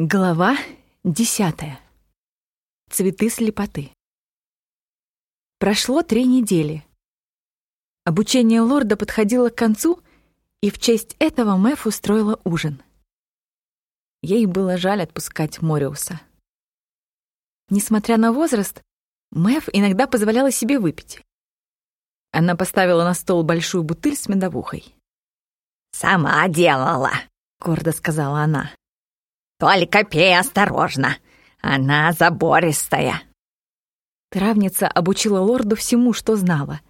Глава десятая. Цветы слепоты. Прошло три недели. Обучение лорда подходило к концу, и в честь этого Мэф устроила ужин. Ей было жаль отпускать Мориуса. Несмотря на возраст, Мэв иногда позволяла себе выпить. Она поставила на стол большую бутыль с медовухой. «Сама делала», — гордо сказала она. Только пей осторожно, она забористая». Травница обучила лорду всему, что знала.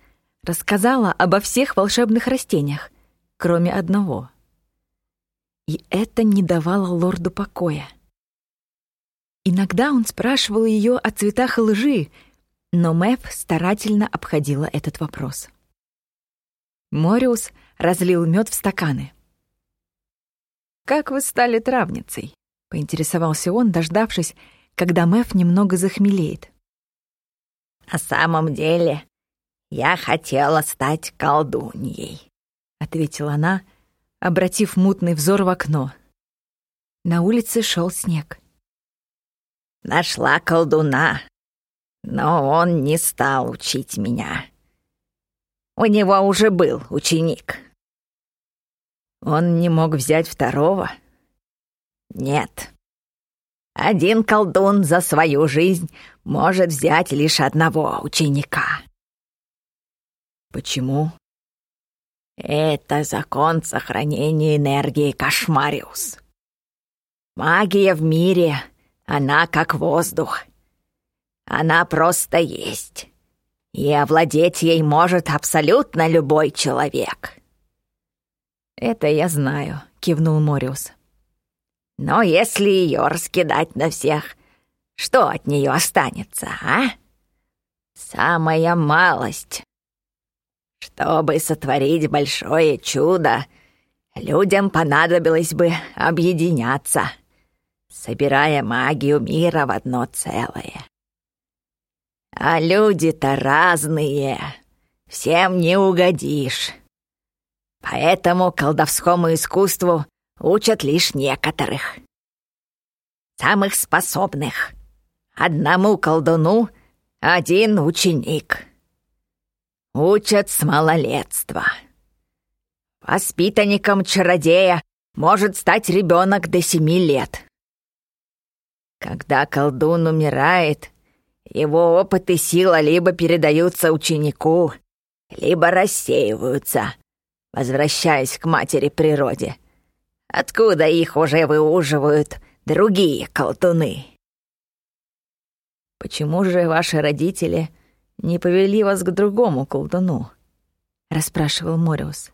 Рассказала обо всех волшебных растениях, кроме одного. И это не давало лорду покоя. Иногда он спрашивал ее о цветах лжи, но Мэв старательно обходила этот вопрос. Мориус разлил мед в стаканы. «Как вы стали травницей?» — поинтересовался он, дождавшись, когда Мэв немного захмелеет. «На самом деле я хотела стать колдуньей», — ответила она, обратив мутный взор в окно. На улице шел снег. «Нашла колдуна, но он не стал учить меня. У него уже был ученик». «Он не мог взять второго?» Нет. Один колдун за свою жизнь может взять лишь одного ученика. Почему? Это закон сохранения энергии Кошмариус. Магия в мире, она как воздух. Она просто есть. И овладеть ей может абсолютно любой человек. «Это я знаю», — кивнул Мориус. Но если ее раскидать на всех, что от нее останется, а? Самая малость. Чтобы сотворить большое чудо, людям понадобилось бы объединяться, собирая магию мира в одно целое. А люди-то разные, всем не угодишь. Поэтому колдовскому искусству учат лишь некоторых. Самых способных. Одному колдуну один ученик. Учат с малолетства. Воспитанником чародея может стать ребенок до семи лет. Когда колдун умирает, его опыт и сила либо передаются ученику, либо рассеиваются, возвращаясь к матери природе — Откуда их уже выуживают другие колтуны?» «Почему же ваши родители не повели вас к другому колдуну?» — расспрашивал Мориус,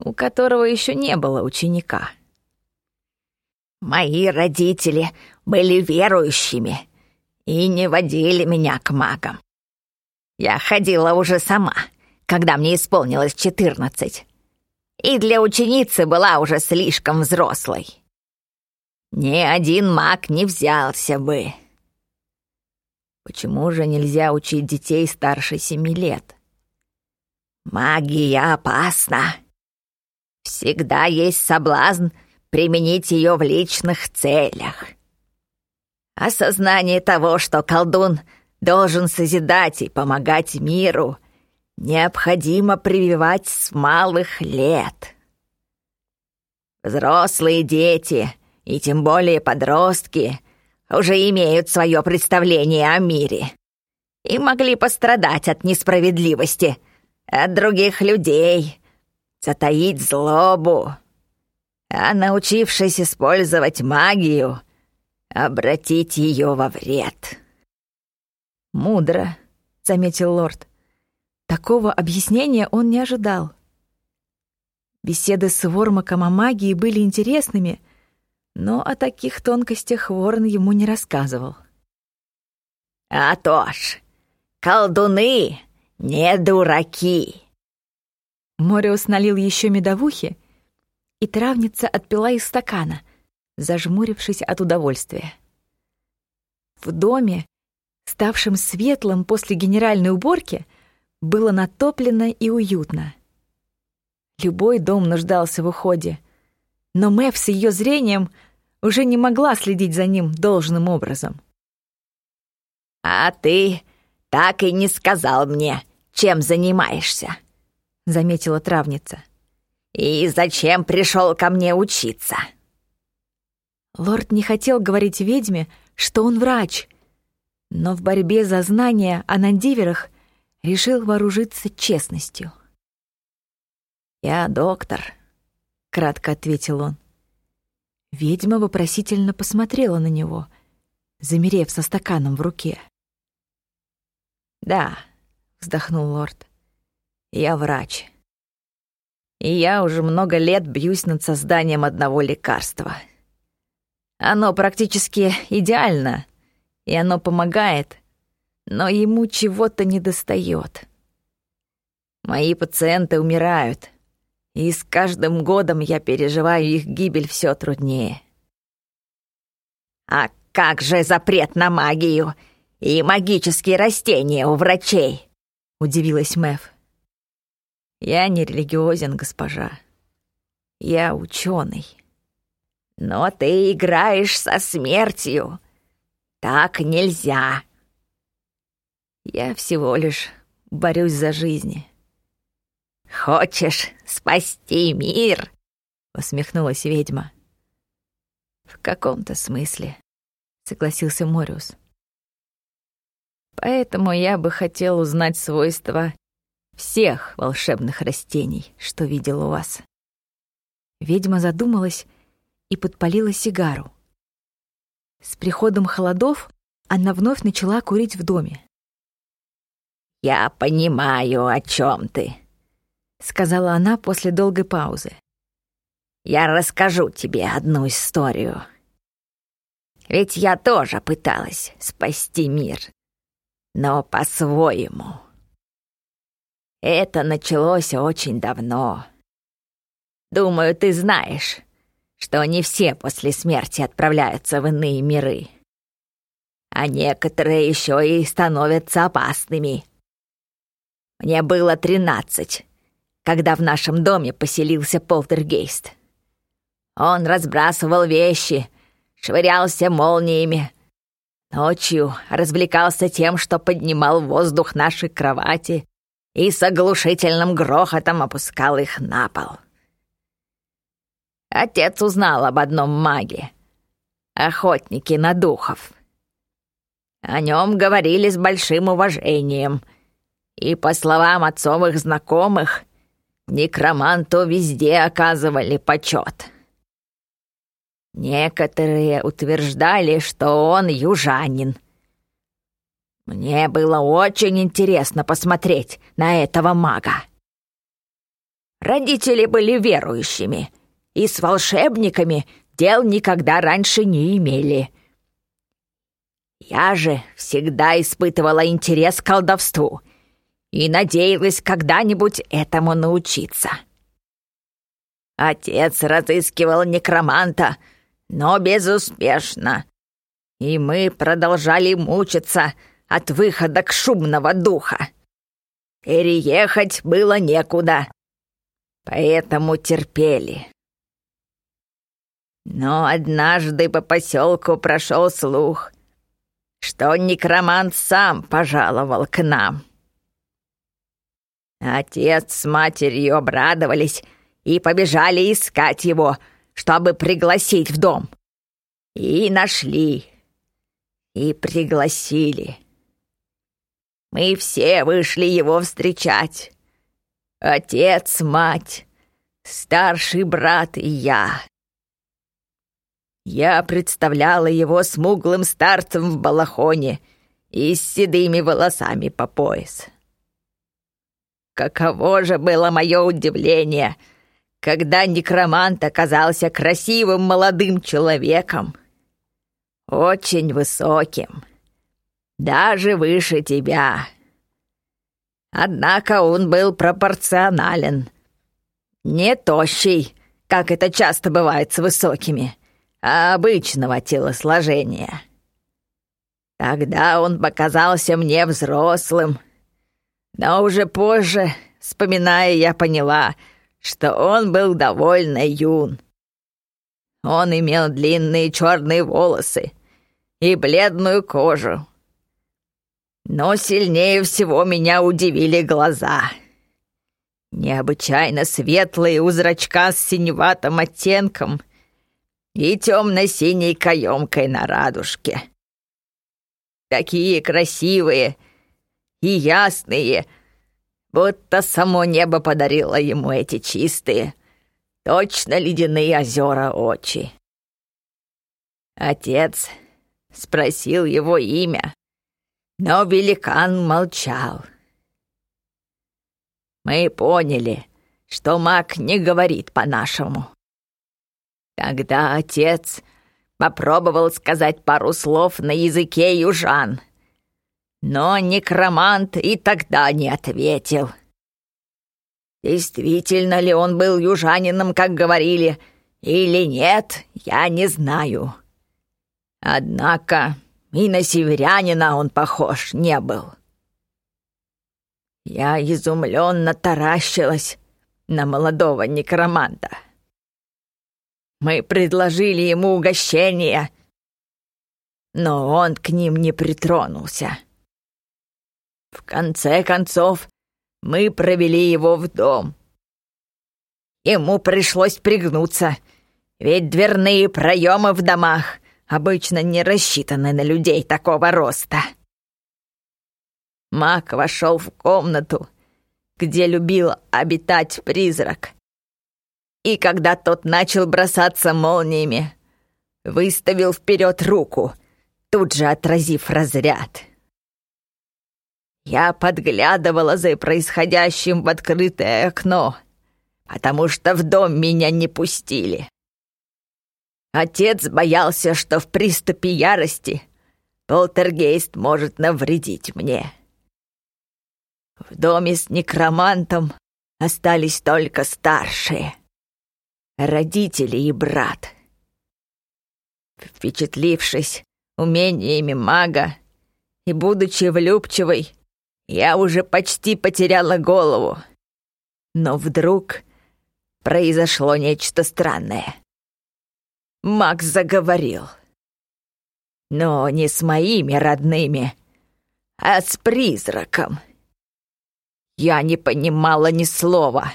у которого еще не было ученика. «Мои родители были верующими и не водили меня к магам. Я ходила уже сама, когда мне исполнилось четырнадцать и для ученицы была уже слишком взрослой. Ни один маг не взялся бы. Почему же нельзя учить детей старше семи лет? Магия опасна. Всегда есть соблазн применить ее в личных целях. Осознание того, что колдун должен созидать и помогать миру, необходимо прививать с малых лет. Взрослые дети, и тем более подростки, уже имеют свое представление о мире и могли пострадать от несправедливости, от других людей, затаить злобу. А научившись использовать магию, обратить ее во вред. «Мудро», — заметил лорд. Такого объяснения он не ожидал. Беседы с Вормаком о магии были интересными, но о таких тонкостях Ворон ему не рассказывал. «А то ж, колдуны не дураки!» Мориус налил еще медовухи, и травница отпила из стакана, зажмурившись от удовольствия. В доме, ставшем светлым после генеральной уборки, было натоплено и уютно. Любой дом нуждался в уходе, но Мэв с ее зрением уже не могла следить за ним должным образом. «А ты так и не сказал мне, чем занимаешься», — заметила травница. «И зачем пришел ко мне учиться?» Лорд не хотел говорить ведьме, что он врач, но в борьбе за знания о Нандиверах решил вооружиться честностью. «Я доктор», — кратко ответил он. Ведьма вопросительно посмотрела на него, замерев со стаканом в руке. «Да», — вздохнул лорд, — «я врач. И я уже много лет бьюсь над созданием одного лекарства. Оно практически идеально, и оно помогает, но ему чего-то недостает. Мои пациенты умирают, и с каждым годом я переживаю их гибель все труднее. А как же запрет на магию и магические растения у врачей? Удивилась Мэв. Я не религиозен, госпожа. Я ученый. Но ты играешь со смертью. Так нельзя. Я всего лишь борюсь за жизнь. «Хочешь спасти мир?» — усмехнулась ведьма. «В каком-то смысле», — согласился Мориус. «Поэтому я бы хотел узнать свойства всех волшебных растений, что видел у вас». Ведьма задумалась и подпалила сигару. С приходом холодов она вновь начала курить в доме. «Я понимаю, о чем ты», — сказала она после долгой паузы. «Я расскажу тебе одну историю. Ведь я тоже пыталась спасти мир, но по-своему. Это началось очень давно. Думаю, ты знаешь, что не все после смерти отправляются в иные миры, а некоторые еще и становятся опасными. Мне было тринадцать, когда в нашем доме поселился полтергейст. Он разбрасывал вещи, швырялся молниями. Ночью развлекался тем, что поднимал воздух наши кровати и с оглушительным грохотом опускал их на пол. Отец узнал об одном маге — охотнике на духов. О нем говорили с большим уважением, и, по словам отцовых знакомых, Некроманту везде оказывали почет. Некоторые утверждали, что он южанин. Мне было очень интересно посмотреть на этого мага. Родители были верующими и с волшебниками дел никогда раньше не имели. Я же всегда испытывала интерес к колдовству — и надеялась когда-нибудь этому научиться. Отец разыскивал некроманта, но безуспешно, и мы продолжали мучиться от выхода к шумного духа. Переехать было некуда, поэтому терпели. Но однажды по поселку прошел слух, что некромант сам пожаловал к нам. Отец с матерью обрадовались и побежали искать его, чтобы пригласить в дом. И нашли. И пригласили. Мы все вышли его встречать. Отец, мать, старший брат и я. Я представляла его смуглым старцем в балахоне и с седыми волосами по пояс. Каково же было мое удивление, когда некромант оказался красивым молодым человеком, очень высоким, даже выше тебя. Однако он был пропорционален, не тощий, как это часто бывает с высокими, а обычного телосложения. Тогда он показался мне взрослым — но уже позже, вспоминая, я поняла, что он был довольно юн. Он имел длинные черные волосы и бледную кожу. Но сильнее всего меня удивили глаза. Необычайно светлые у зрачка с синеватым оттенком и темно-синей каемкой на радужке. Такие красивые и ясные, будто само небо подарило ему эти чистые, точно ледяные озера очи. Отец спросил его имя, но великан молчал. Мы поняли, что маг не говорит по-нашему. Тогда отец попробовал сказать пару слов на языке южан, но некромант и тогда не ответил. Действительно ли он был южанином, как говорили, или нет, я не знаю. Однако и на северянина он похож не был. Я изумленно таращилась на молодого некроманта. Мы предложили ему угощение, но он к ним не притронулся. В конце концов, мы провели его в дом. Ему пришлось пригнуться, ведь дверные проемы в домах обычно не рассчитаны на людей такого роста. Мак вошел в комнату, где любил обитать призрак. И когда тот начал бросаться молниями, выставил вперед руку, тут же отразив разряд. Я подглядывала за происходящим в открытое окно, потому что в дом меня не пустили. Отец боялся, что в приступе ярости полтергейст может навредить мне. В доме с некромантом остались только старшие, родители и брат. Впечатлившись умениями мага и будучи влюбчивой, я уже почти потеряла голову. Но вдруг произошло нечто странное. Макс заговорил. Но не с моими родными, а с призраком. Я не понимала ни слова.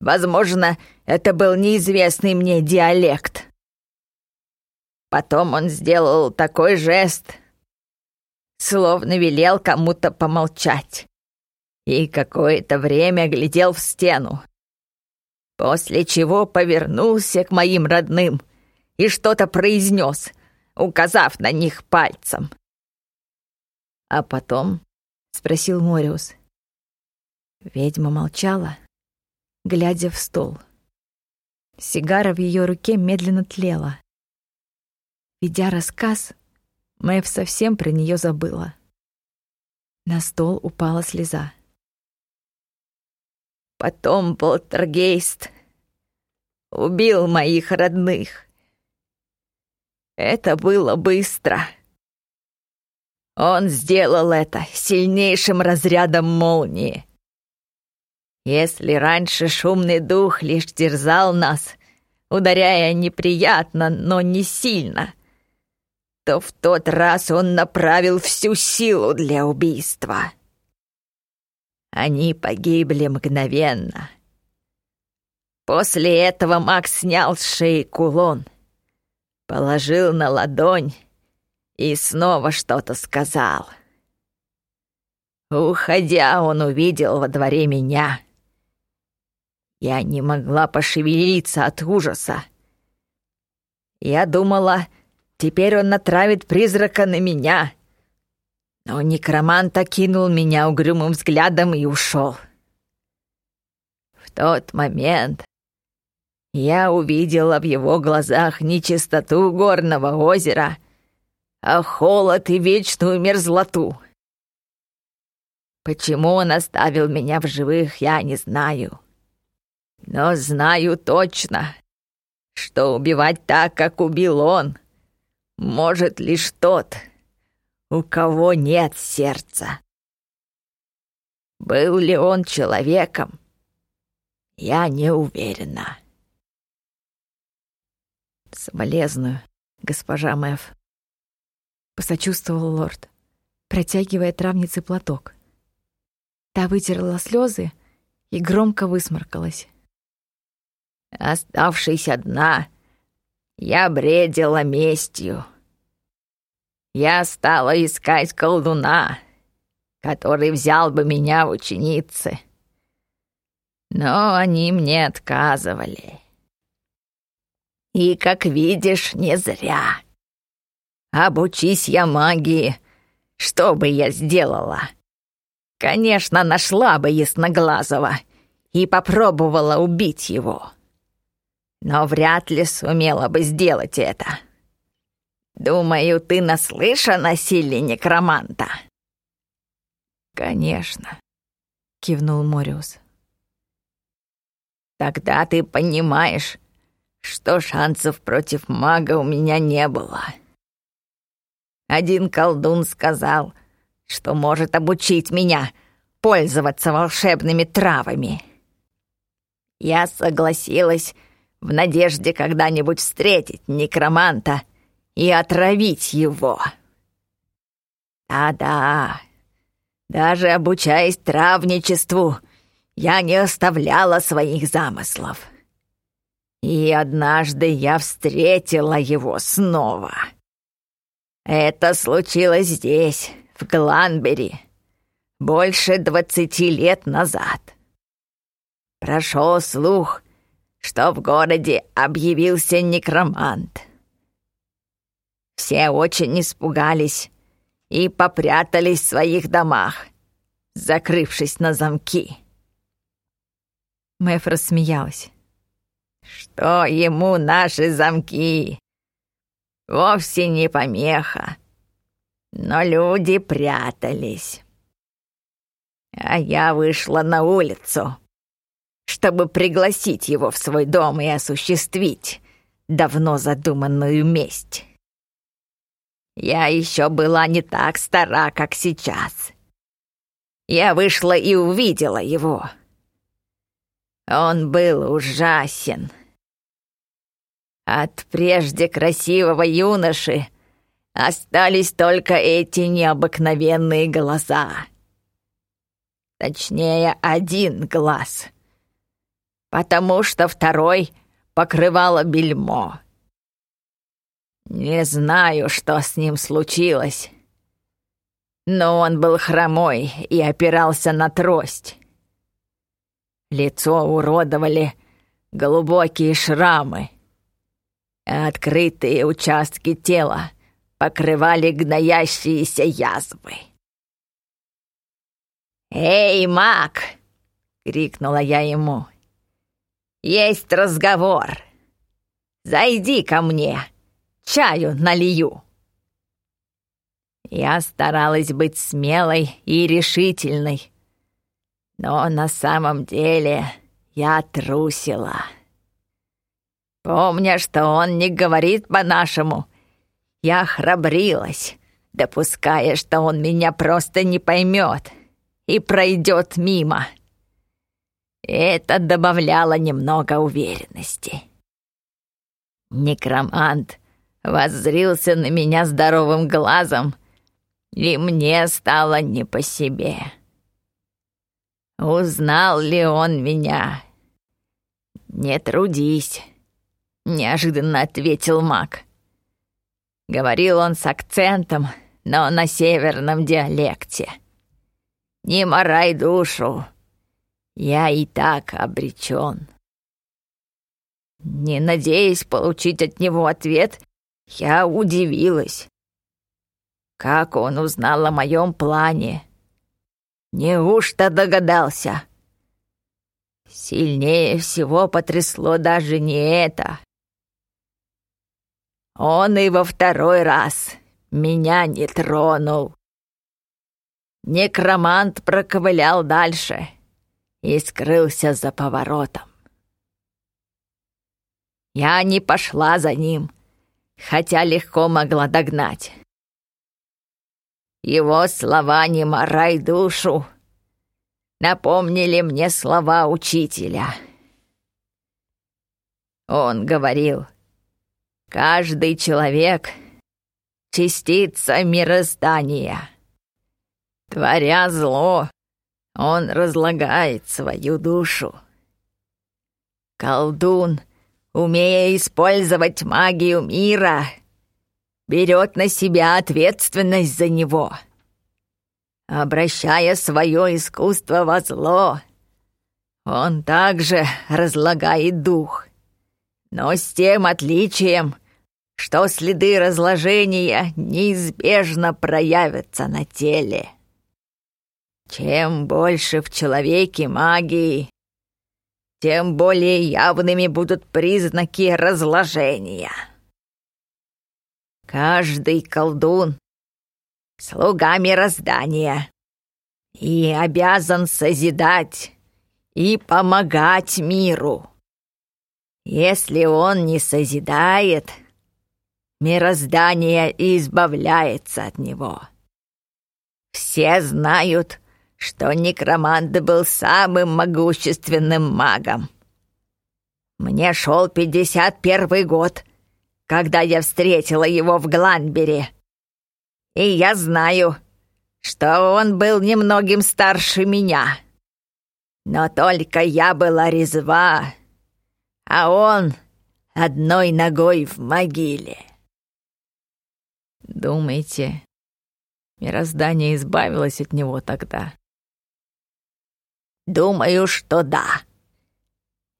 Возможно, это был неизвестный мне диалект. Потом он сделал такой жест, словно велел кому-то помолчать. И какое-то время глядел в стену. После чего повернулся к моим родным и что-то произнес, указав на них пальцем. «А потом?» — спросил Мориус. Ведьма молчала, глядя в стол. Сигара в ее руке медленно тлела. Ведя рассказ, Мэйв совсем про нее забыла. На стол упала слеза. Потом полтергейст убил моих родных. Это было быстро. Он сделал это сильнейшим разрядом молнии. Если раньше шумный дух лишь терзал нас, ударяя неприятно, но не сильно, то в тот раз он направил всю силу для убийства. Они погибли мгновенно. После этого Макс снял с шеи кулон, положил на ладонь и снова что-то сказал. Уходя, он увидел во дворе меня — я не могла пошевелиться от ужаса. Я думала, теперь он натравит призрака на меня. Но некромант окинул меня угрюмым взглядом и ушел. В тот момент я увидела в его глазах не чистоту горного озера, а холод и вечную мерзлоту. Почему он оставил меня в живых, я не знаю. Но знаю точно, что убивать так, как убил он, может лишь тот, у кого нет сердца. Был ли он человеком, я не уверена. «Соболезную, госпожа Мэв», — посочувствовал лорд, протягивая травнице платок. Та вытерла слезы и громко высморкалась. «Оставшись одна, я бредила местью. Я стала искать колдуна, который взял бы меня в ученицы. Но они мне отказывали. И, как видишь, не зря. Обучись я магии, что бы я сделала? Конечно, нашла бы Ясноглазого и попробовала убить его. Но вряд ли сумела бы сделать это. Думаю, ты наслышан о силе некроманта. Конечно, кивнул Мориус. Тогда ты понимаешь, что шансов против мага у меня не было. Один колдун сказал, что может обучить меня пользоваться волшебными травами. Я согласилась в надежде когда-нибудь встретить некроманта и отравить его. Да-да, даже обучаясь травничеству, я не оставляла своих замыслов. И однажды я встретила его снова. Это случилось здесь, в Гланбери, больше двадцати лет назад. Прошел слух, что в городе объявился некромант. Все очень испугались и попрятались в своих домах, закрывшись на замки. Мэф рассмеялась. «Что ему наши замки? Вовсе не помеха. Но люди прятались. А я вышла на улицу, чтобы пригласить его в свой дом и осуществить давно задуманную месть. Я еще была не так стара, как сейчас. Я вышла и увидела его. Он был ужасен. От прежде красивого юноши остались только эти необыкновенные глаза. Точнее, один глаз — потому что второй покрывало бельмо. Не знаю, что с ним случилось, но он был хромой и опирался на трость. Лицо уродовали глубокие шрамы, а открытые участки тела покрывали гноящиеся язвы. «Эй, маг!» — крикнула я ему. Есть разговор. Зайди ко мне, чаю налью». Я старалась быть смелой и решительной, но на самом деле я трусила. Помня, что он не говорит по-нашему, я храбрилась, допуская, что он меня просто не поймет и пройдет мимо. Это добавляло немного уверенности. Некромант воззрился на меня здоровым глазом, и мне стало не по себе. Узнал ли он меня? «Не трудись», — неожиданно ответил маг. Говорил он с акцентом, но на северном диалекте. «Не морай душу, я и так обречен. Не надеясь получить от него ответ, я удивилась. Как он узнал о моем плане? Неужто догадался? Сильнее всего потрясло даже не это. Он и во второй раз меня не тронул. Некромант проковылял дальше — и скрылся за поворотом. Я не пошла за ним, хотя легко могла догнать. Его слова «не морай душу» напомнили мне слова учителя. Он говорил, Каждый человек — частица мироздания. Творя зло, он разлагает свою душу. Колдун, умея использовать магию мира, берет на себя ответственность за него. Обращая свое искусство во зло, он также разлагает дух, но с тем отличием, что следы разложения неизбежно проявятся на теле. Чем больше в человеке магии, тем более явными будут признаки разложения. Каждый колдун — слуга мироздания и обязан созидать и помогать миру. Если он не созидает, мироздание избавляется от него. Все знают, что некромант был самым могущественным магом. Мне шел пятьдесят первый год, когда я встретила его в Гланбере. И я знаю, что он был немногим старше меня. Но только я была резва, а он одной ногой в могиле. Думаете, мироздание избавилось от него тогда? Думаю, что да.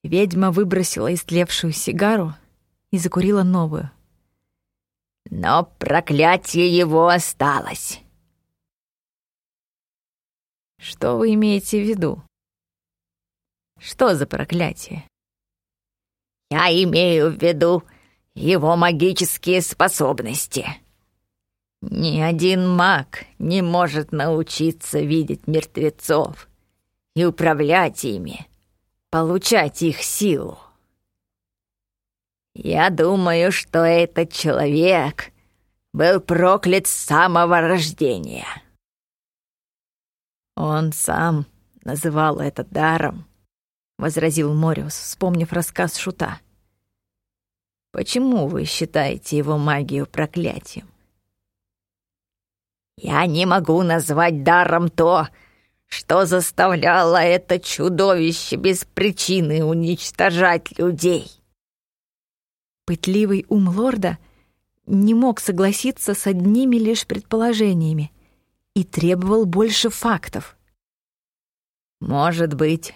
Ведьма выбросила истлевшую сигару и закурила новую. Но проклятие его осталось. Что вы имеете в виду? Что за проклятие? Я имею в виду его магические способности. Ни один маг не может научиться видеть мертвецов и управлять ими, получать их силу. Я думаю, что этот человек был проклят с самого рождения. Он сам называл это даром, — возразил Мориус, вспомнив рассказ Шута. «Почему вы считаете его магию проклятием?» «Я не могу назвать даром то, что заставляло это чудовище без причины уничтожать людей». Пытливый ум лорда не мог согласиться с одними лишь предположениями и требовал больше фактов. «Может быть,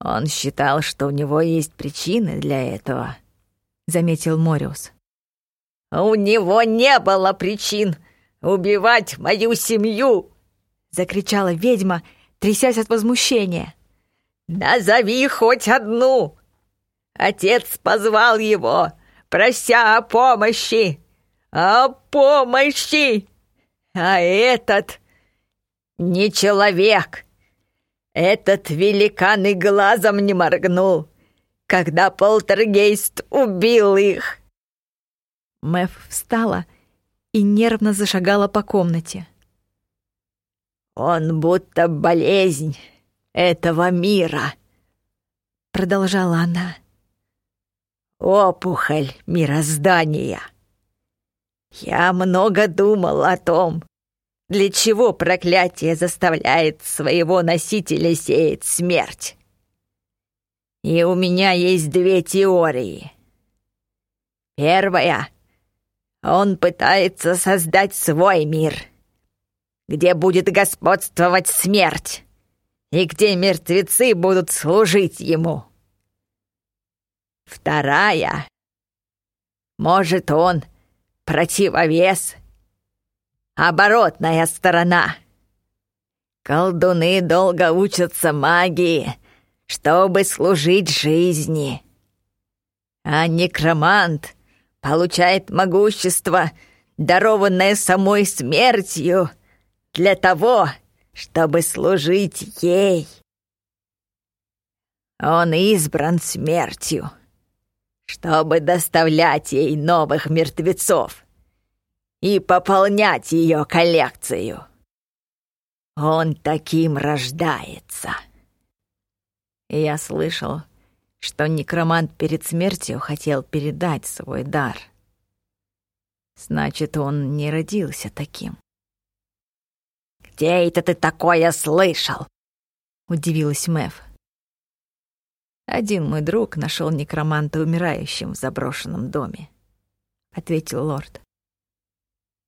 «Он считал, что у него есть причины для этого», — заметил Мориус. «У него не было причин убивать мою семью!» — закричала ведьма, трясясь от возмущения. «Назови хоть одну!» Отец позвал его, прося о помощи. О помощи! А этот не человек, этот великан и глазом не моргнул, когда полтергейст убил их. Мэв встала и нервно зашагала по комнате. «Он будто болезнь этого мира», — продолжала она. «Опухоль мироздания. Я много думал о том, для чего проклятие заставляет своего носителя сеять смерть? И у меня есть две теории. Первая — он пытается создать свой мир, где будет господствовать смерть и где мертвецы будут служить ему. Вторая — может, он противовес — оборотная сторона. Колдуны долго учатся магии, чтобы служить жизни. А некромант получает могущество, дарованное самой смертью, для того, чтобы служить ей. Он избран смертью, чтобы доставлять ей новых мертвецов и пополнять ее коллекцию. Он таким рождается. Я слышал, что некромант перед смертью хотел передать свой дар. Значит, он не родился таким. «Где это ты такое слышал?» — удивилась Мэв. «Один мой друг нашел некроманта умирающим в заброшенном доме», — ответил лорд.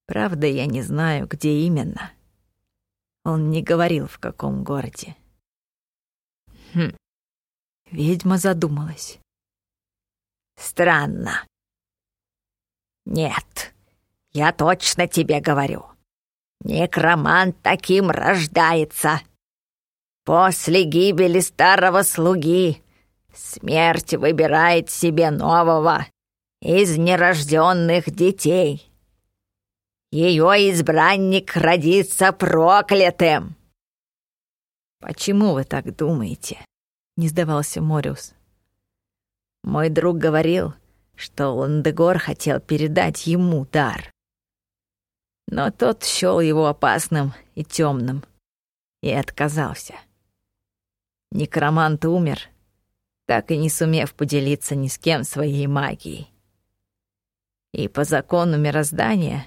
«Правда, я не знаю, где именно. Он не говорил, в каком городе». «Хм». Ведьма задумалась. «Странно. Нет, я точно тебе говорю. Некромант таким рождается. После гибели старого слуги смерть выбирает себе нового из нерожденных детей. Ее избранник родится проклятым. «Почему вы так думаете?» — не сдавался Мориус. «Мой друг говорил, что Ландегор хотел передать ему дар но тот счёл его опасным и темным и отказался. Некромант умер, так и не сумев поделиться ни с кем своей магией. И по закону мироздания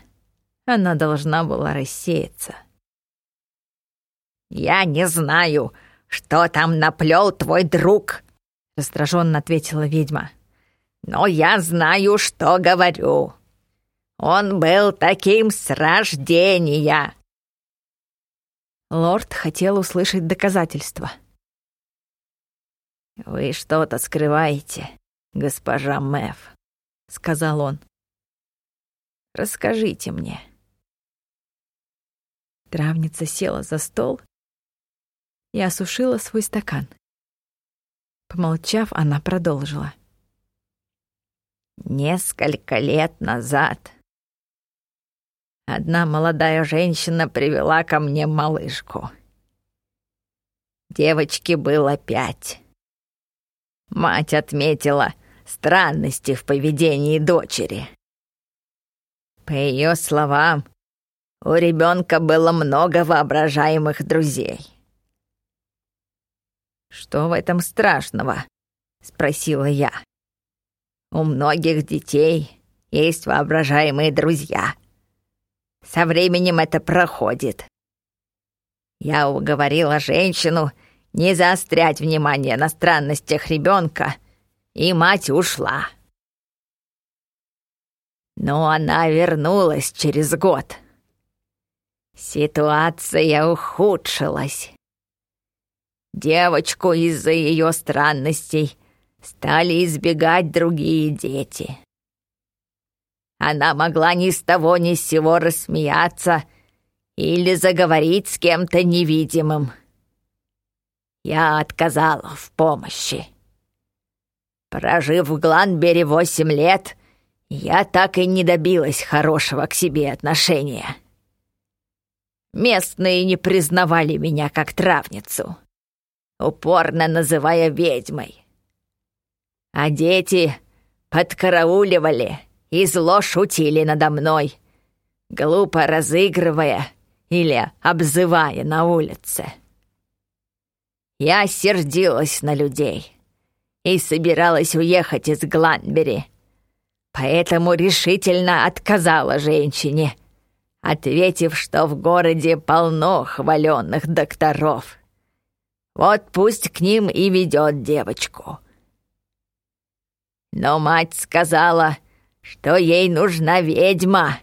она должна была рассеяться. «Я не знаю, что там наплел твой друг», — раздраженно ответила ведьма. «Но я знаю, что говорю. Он был таким с рождения!» Лорд хотел услышать доказательства. «Вы что-то скрываете, госпожа Мэв», — сказал он. «Расскажите мне». Травница села за стол и осушила свой стакан. Помолчав, она продолжила. «Несколько лет назад Одна молодая женщина привела ко мне малышку. Девочке было пять. Мать отметила странности в поведении дочери. По ее словам, у ребенка было много воображаемых друзей. «Что в этом страшного?» — спросила я. «У многих детей есть воображаемые друзья. Со временем это проходит. Я уговорила женщину не заострять внимание на странностях ребенка, и мать ушла. Но она вернулась через год. Ситуация ухудшилась. Девочку из-за ее странностей стали избегать другие дети. Она могла ни с того ни с сего рассмеяться или заговорить с кем-то невидимым. Я отказала в помощи. Прожив в Гланбере восемь лет, я так и не добилась хорошего к себе отношения. Местные не признавали меня как травницу, упорно называя ведьмой. А дети подкарауливали и зло шутили надо мной, глупо разыгрывая или обзывая на улице. Я сердилась на людей и собиралась уехать из Гланбери, поэтому решительно отказала женщине, ответив, что в городе полно хваленных докторов. Вот пусть к ним и ведет девочку. Но мать сказала — что ей нужна ведьма,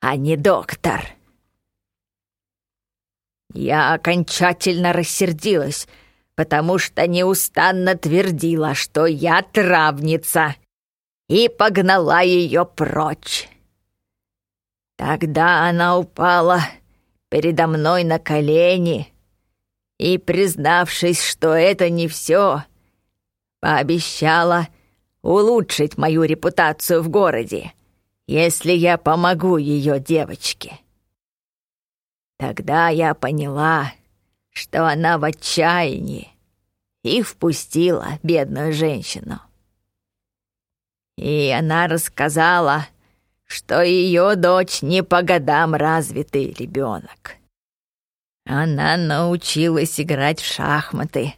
а не доктор. Я окончательно рассердилась, потому что неустанно твердила, что я травница, и погнала ее прочь. Тогда она упала передо мной на колени и, признавшись, что это не все, пообещала — улучшить мою репутацию в городе, если я помогу ее девочке. Тогда я поняла, что она в отчаянии, и впустила бедную женщину. И она рассказала, что ее дочь не по годам развитый ребенок. Она научилась играть в шахматы,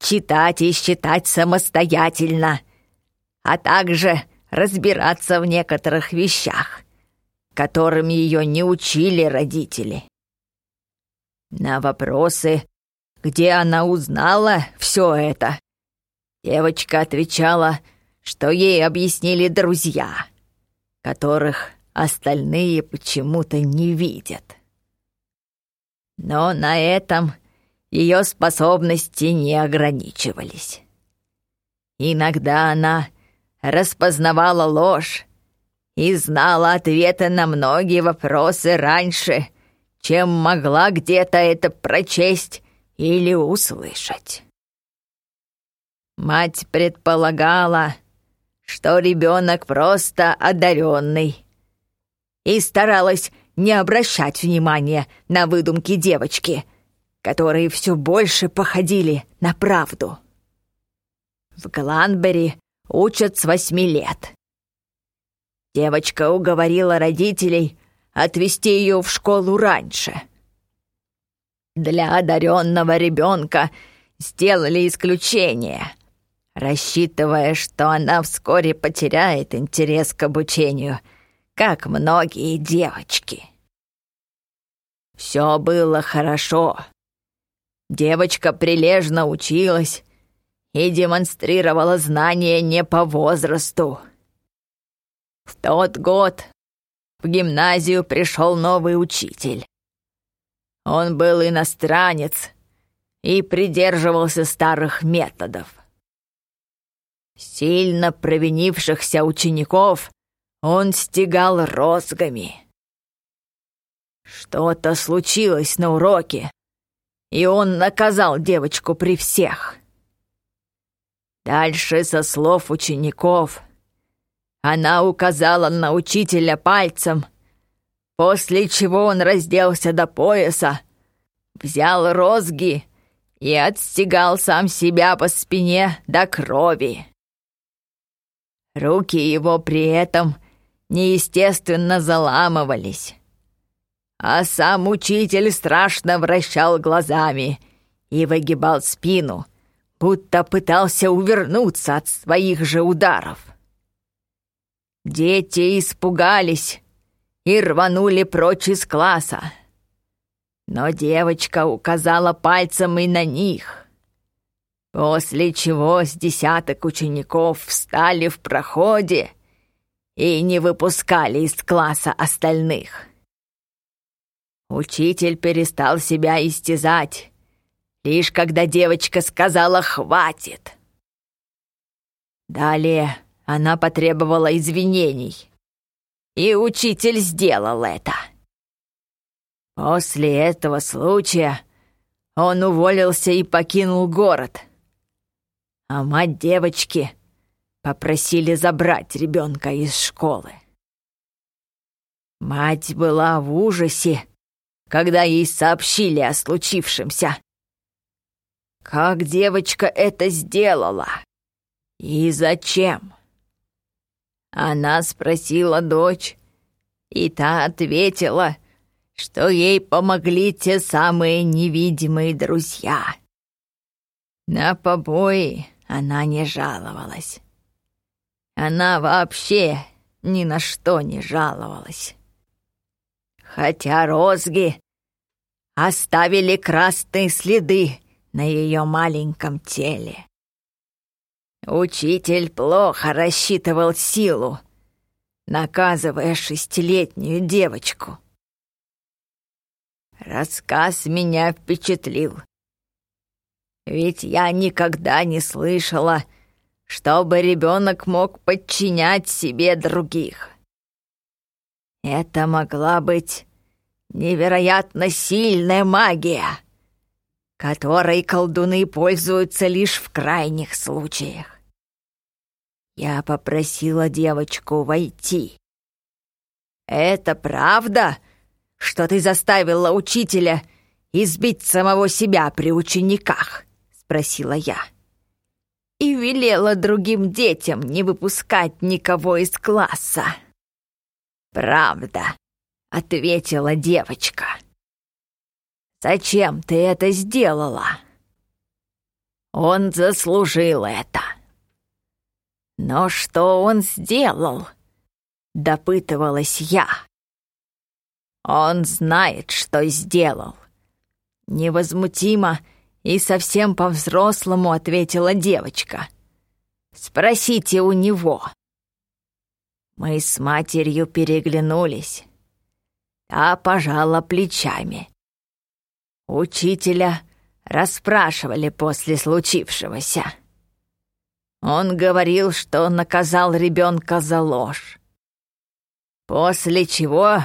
читать и считать самостоятельно, а также разбираться в некоторых вещах, которым ее не учили родители. На вопросы, где она узнала все это, девочка отвечала, что ей объяснили друзья, которых остальные почему-то не видят. Но на этом ее способности не ограничивались. Иногда она распознавала ложь и знала ответы на многие вопросы раньше, чем могла где-то это прочесть или услышать. Мать предполагала, что ребенок просто одаренный, и старалась не обращать внимания на выдумки девочки, которые все больше походили на правду. В Гланбери учат с восьми лет. Девочка уговорила родителей отвезти ее в школу раньше. Для одаренного ребенка сделали исключение, рассчитывая, что она вскоре потеряет интерес к обучению — как многие девочки. Все было хорошо. Девочка прилежно училась и демонстрировала знания не по возрасту. В тот год в гимназию пришел новый учитель. Он был иностранец и придерживался старых методов. Сильно провинившихся учеников он стегал розгами. Что-то случилось на уроке, и он наказал девочку при всех. Дальше, со слов учеников, она указала на учителя пальцем, после чего он разделся до пояса, взял розги и отстегал сам себя по спине до крови. Руки его при этом неестественно заламывались. А сам учитель страшно вращал глазами и выгибал спину, будто пытался увернуться от своих же ударов. Дети испугались и рванули прочь из класса. Но девочка указала пальцем и на них, после чего с десяток учеников встали в проходе и не выпускали из класса остальных. Учитель перестал себя истязать, лишь когда девочка сказала «хватит». Далее она потребовала извинений, и учитель сделал это. После этого случая он уволился и покинул город, а мать девочки — попросили забрать ребенка из школы. Мать была в ужасе, когда ей сообщили о случившемся. Как девочка это сделала? И зачем? Она спросила дочь, и та ответила, что ей помогли те самые невидимые друзья. На побои она не жаловалась. Она вообще ни на что не жаловалась. Хотя розги оставили красные следы на ее маленьком теле. Учитель плохо рассчитывал силу, наказывая шестилетнюю девочку. Рассказ меня впечатлил. Ведь я никогда не слышала чтобы ребенок мог подчинять себе других. Это могла быть невероятно сильная магия, которой колдуны пользуются лишь в крайних случаях. Я попросила девочку войти. «Это правда, что ты заставила учителя избить самого себя при учениках?» — спросила я и велела другим детям не выпускать никого из класса. «Правда», — ответила девочка. «Зачем ты это сделала?» Он заслужил это. Но что он сделал? Допытывалась я. Он знает, что сделал. Невозмутимо и совсем по-взрослому ответила девочка. Спросите у него. Мы с матерью переглянулись. Та пожала плечами. Учителя расспрашивали после случившегося. Он говорил, что наказал ребенка за ложь. После чего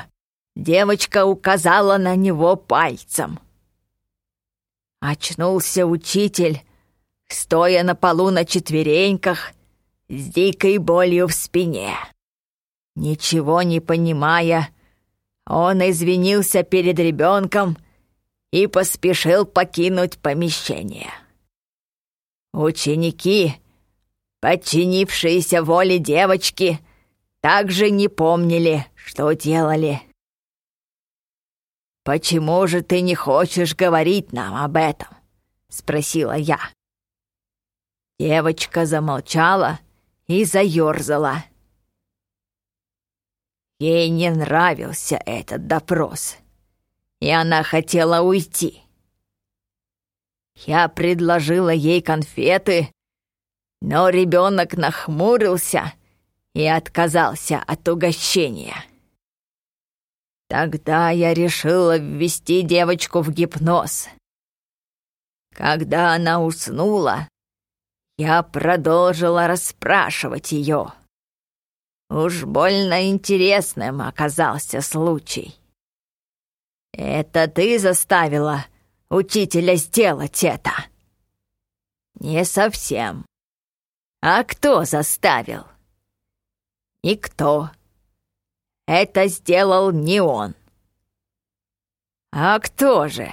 девочка указала на него пальцем. Очнулся учитель, стоя на полу на четвереньках, с дикой болью в спине. Ничего не понимая, он извинился перед ребенком и поспешил покинуть помещение. Ученики, подчинившиеся воле девочки, также не помнили, что делали. «Почему же ты не хочешь говорить нам об этом?» — спросила я. Девочка замолчала и заёрзала. Ей не нравился этот допрос, и она хотела уйти. Я предложила ей конфеты, но ребенок нахмурился и отказался от угощения. Тогда я решила ввести девочку в гипноз. Когда она уснула, я продолжила расспрашивать ее. Уж больно интересным оказался случай. Это ты заставила учителя сделать это? Не совсем. А кто заставил? Никто. Это сделал не он. А кто же?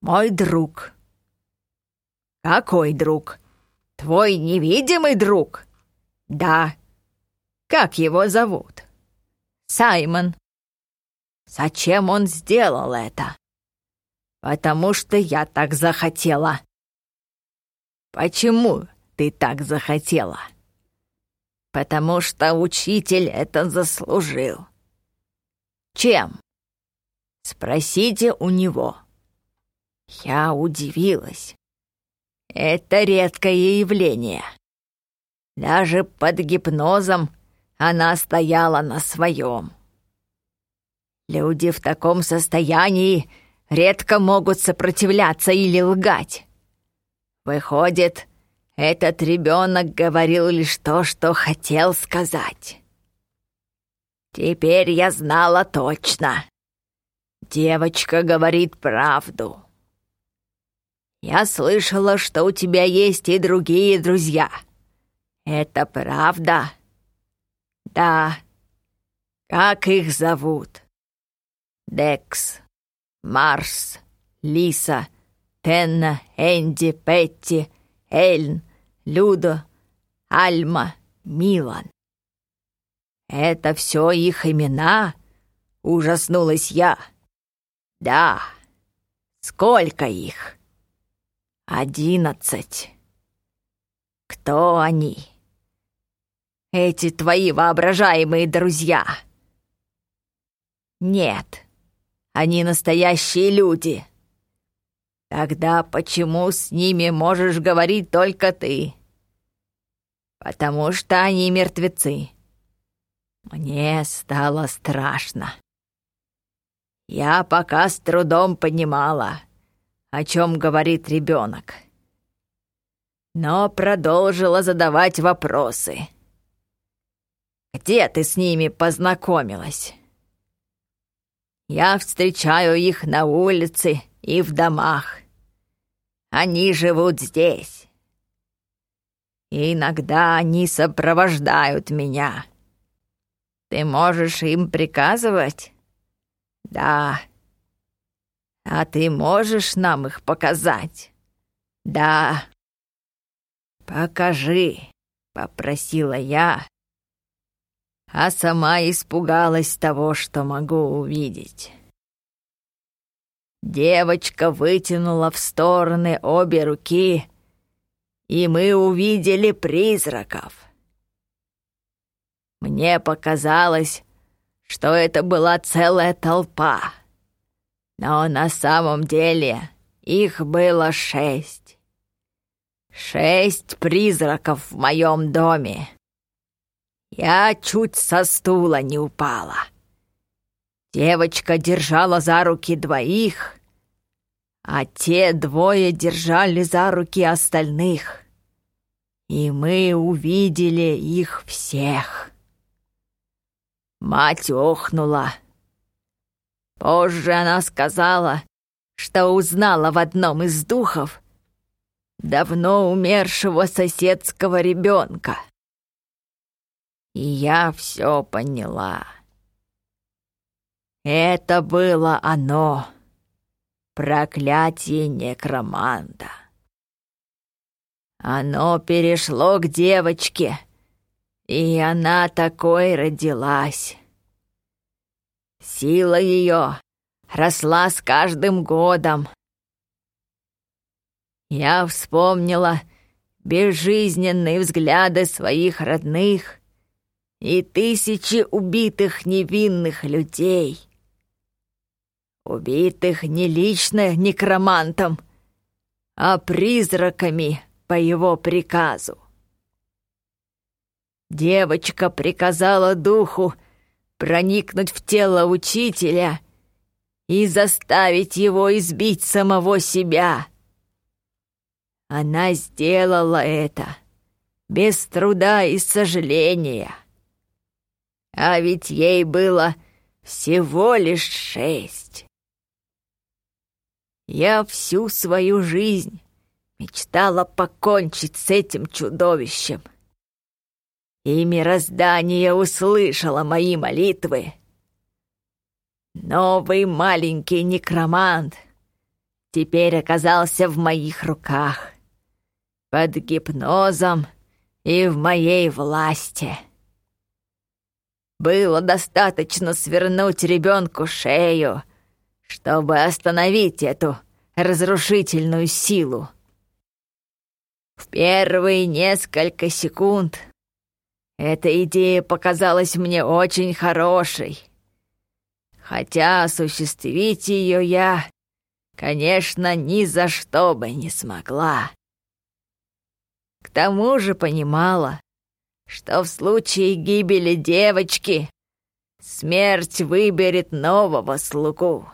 Мой друг. Какой друг? Твой невидимый друг? Да. Как его зовут? Саймон. Зачем он сделал это? Потому что я так захотела. Почему ты так захотела? Потому что учитель это заслужил. Чем? Спросите у него. Я удивилась. Это редкое явление. Даже под гипнозом она стояла на своем. Люди в таком состоянии редко могут сопротивляться или лгать. Выходит, этот ребенок говорил лишь то, что хотел сказать. Теперь я знала точно. Девочка говорит правду. Я слышала, что у тебя есть и другие друзья. Это правда? Да. Как их зовут? Декс, Марс, Лиса, Тенна, Энди, Петти, Эльн, Людо, Альма, Милан. Это все их имена? Ужаснулась я. Да. Сколько их? Одиннадцать. Кто они? Эти твои воображаемые друзья. Нет, они настоящие люди. Тогда почему с ними можешь говорить только ты? Потому что они мертвецы. Мне стало страшно. Я пока с трудом понимала, о чем говорит ребенок. Но продолжила задавать вопросы. Где ты с ними познакомилась? Я встречаю их на улице и в домах. Они живут здесь. И иногда они сопровождают меня. Ты можешь им приказывать? Да. А ты можешь нам их показать? Да. Покажи, попросила я, а сама испугалась того, что могу увидеть. Девочка вытянула в стороны обе руки, и мы увидели призраков. Мне показалось, что это была целая толпа, но на самом деле их было шесть. Шесть призраков в моем доме. Я чуть со стула не упала. Девочка держала за руки двоих, а те двое держали за руки остальных. И мы увидели их всех. Мать охнула. Позже она сказала, что узнала в одном из духов давно умершего соседского ребенка. И я все поняла. Это было оно, проклятие некроманта. Оно перешло к девочке, и она такой родилась. Сила ее росла с каждым годом. Я вспомнила безжизненные взгляды своих родных и тысячи убитых невинных людей. Убитых не лично некромантом, а призраками по его приказу. Девочка приказала духу проникнуть в тело учителя и заставить его избить самого себя. Она сделала это без труда и сожаления. А ведь ей было всего лишь шесть. Я всю свою жизнь мечтала покончить с этим чудовищем. И мироздание услышало мои молитвы. Новый маленький некромант теперь оказался в моих руках, под гипнозом и в моей власти. Было достаточно свернуть ребенку шею, чтобы остановить эту разрушительную силу. В первые несколько секунд эта идея показалась мне очень хорошей. Хотя осуществить ее я, конечно, ни за что бы не смогла. К тому же понимала, что в случае гибели девочки смерть выберет нового слугу.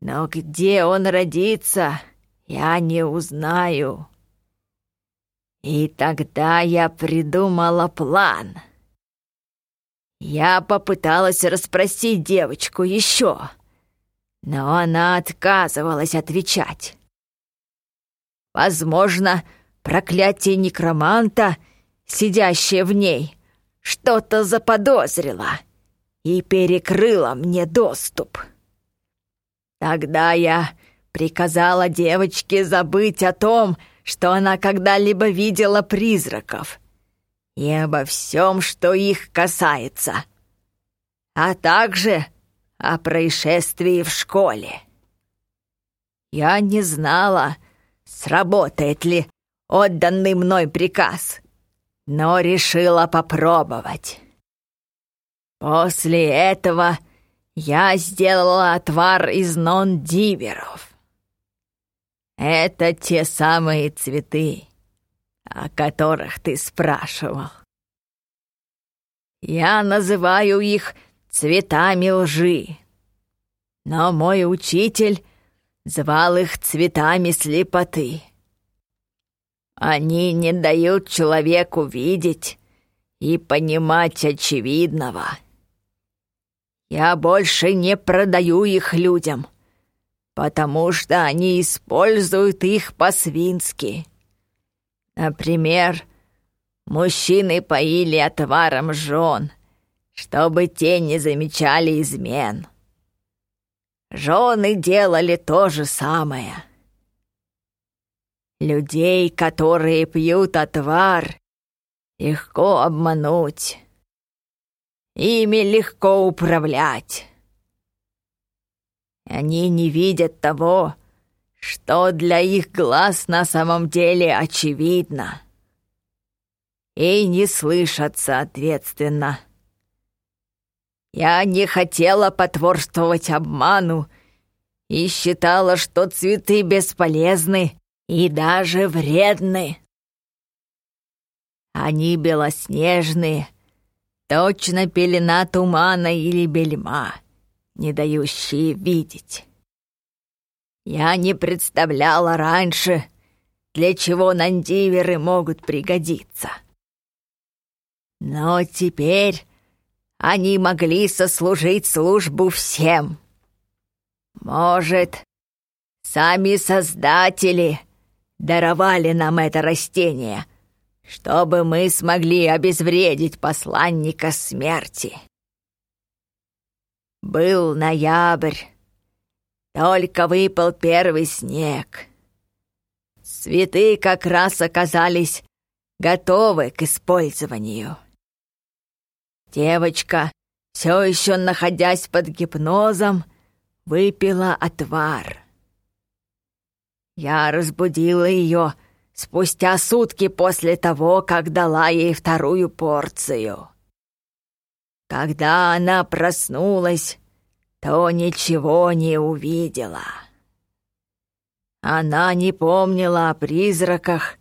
Но где он родится, я не узнаю. И тогда я придумала план. Я попыталась расспросить девочку еще, но она отказывалась отвечать. Возможно, проклятие некроманта, сидящее в ней, что-то заподозрило и перекрыло мне доступ. Тогда я приказала девочке забыть о том, что она когда-либо видела призраков, и обо всем, что их касается, а также о происшествии в школе. Я не знала, сработает ли отданный мной приказ, но решила попробовать. После этого я сделала отвар из нон-диверов. Это те самые цветы, о которых ты спрашивал. Я называю их цветами лжи, но мой учитель звал их цветами слепоты. Они не дают человеку видеть и понимать очевидного. Я больше не продаю их людям — потому что они используют их по-свински. Например, мужчины поили отваром жен, чтобы те не замечали измен. Жены делали то же самое. Людей, которые пьют отвар, легко обмануть. Ими легко управлять. Они не видят того, что для их глаз на самом деле очевидно. И не слышат, соответственно. Я не хотела потворствовать обману и считала, что цветы бесполезны и даже вредны. Они белоснежные, точно пелена тумана или бельма, не дающие видеть. Я не представляла раньше, для чего нандиверы могут пригодиться. Но теперь они могли сослужить службу всем. Может, сами создатели даровали нам это растение, чтобы мы смогли обезвредить посланника смерти. Был ноябрь, только выпал первый снег. Цветы как раз оказались готовы к использованию. Девочка, все еще находясь под гипнозом, выпила отвар. Я разбудила ее спустя сутки после того, как дала ей вторую порцию. Когда она проснулась, то ничего не увидела. Она не помнила о призраках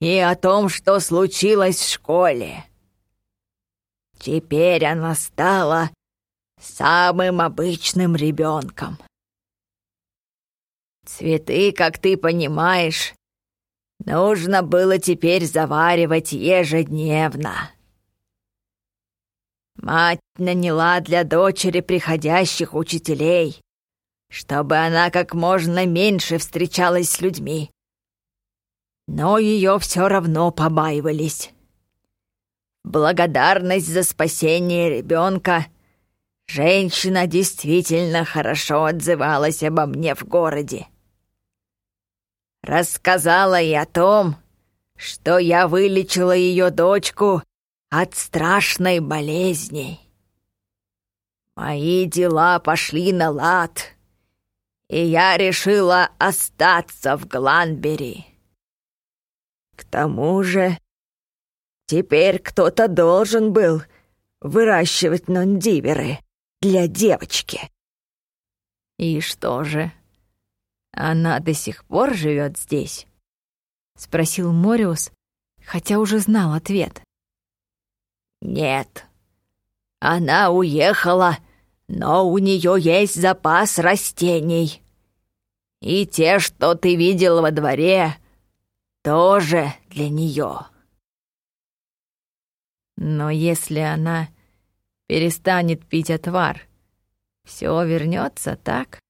и о том, что случилось в школе. Теперь она стала самым обычным ребенком. Цветы, как ты понимаешь, нужно было теперь заваривать ежедневно. Мать наняла для дочери приходящих учителей, чтобы она как можно меньше встречалась с людьми. Но ее все равно побаивались благодарность за спасение ребенка, женщина действительно хорошо отзывалась обо мне в городе. Рассказала и о том, что я вылечила ее дочку от страшной болезни. Мои дела пошли на лад, и я решила остаться в Гланбери. К тому же Теперь кто-то должен был выращивать нондиверы для девочки. И что же, она до сих пор живет здесь? Спросил Мориус, хотя уже знал ответ. Нет, она уехала, но у нее есть запас растений. И те, что ты видел во дворе, тоже для нее. Но если она перестанет пить отвар, все вернется, так?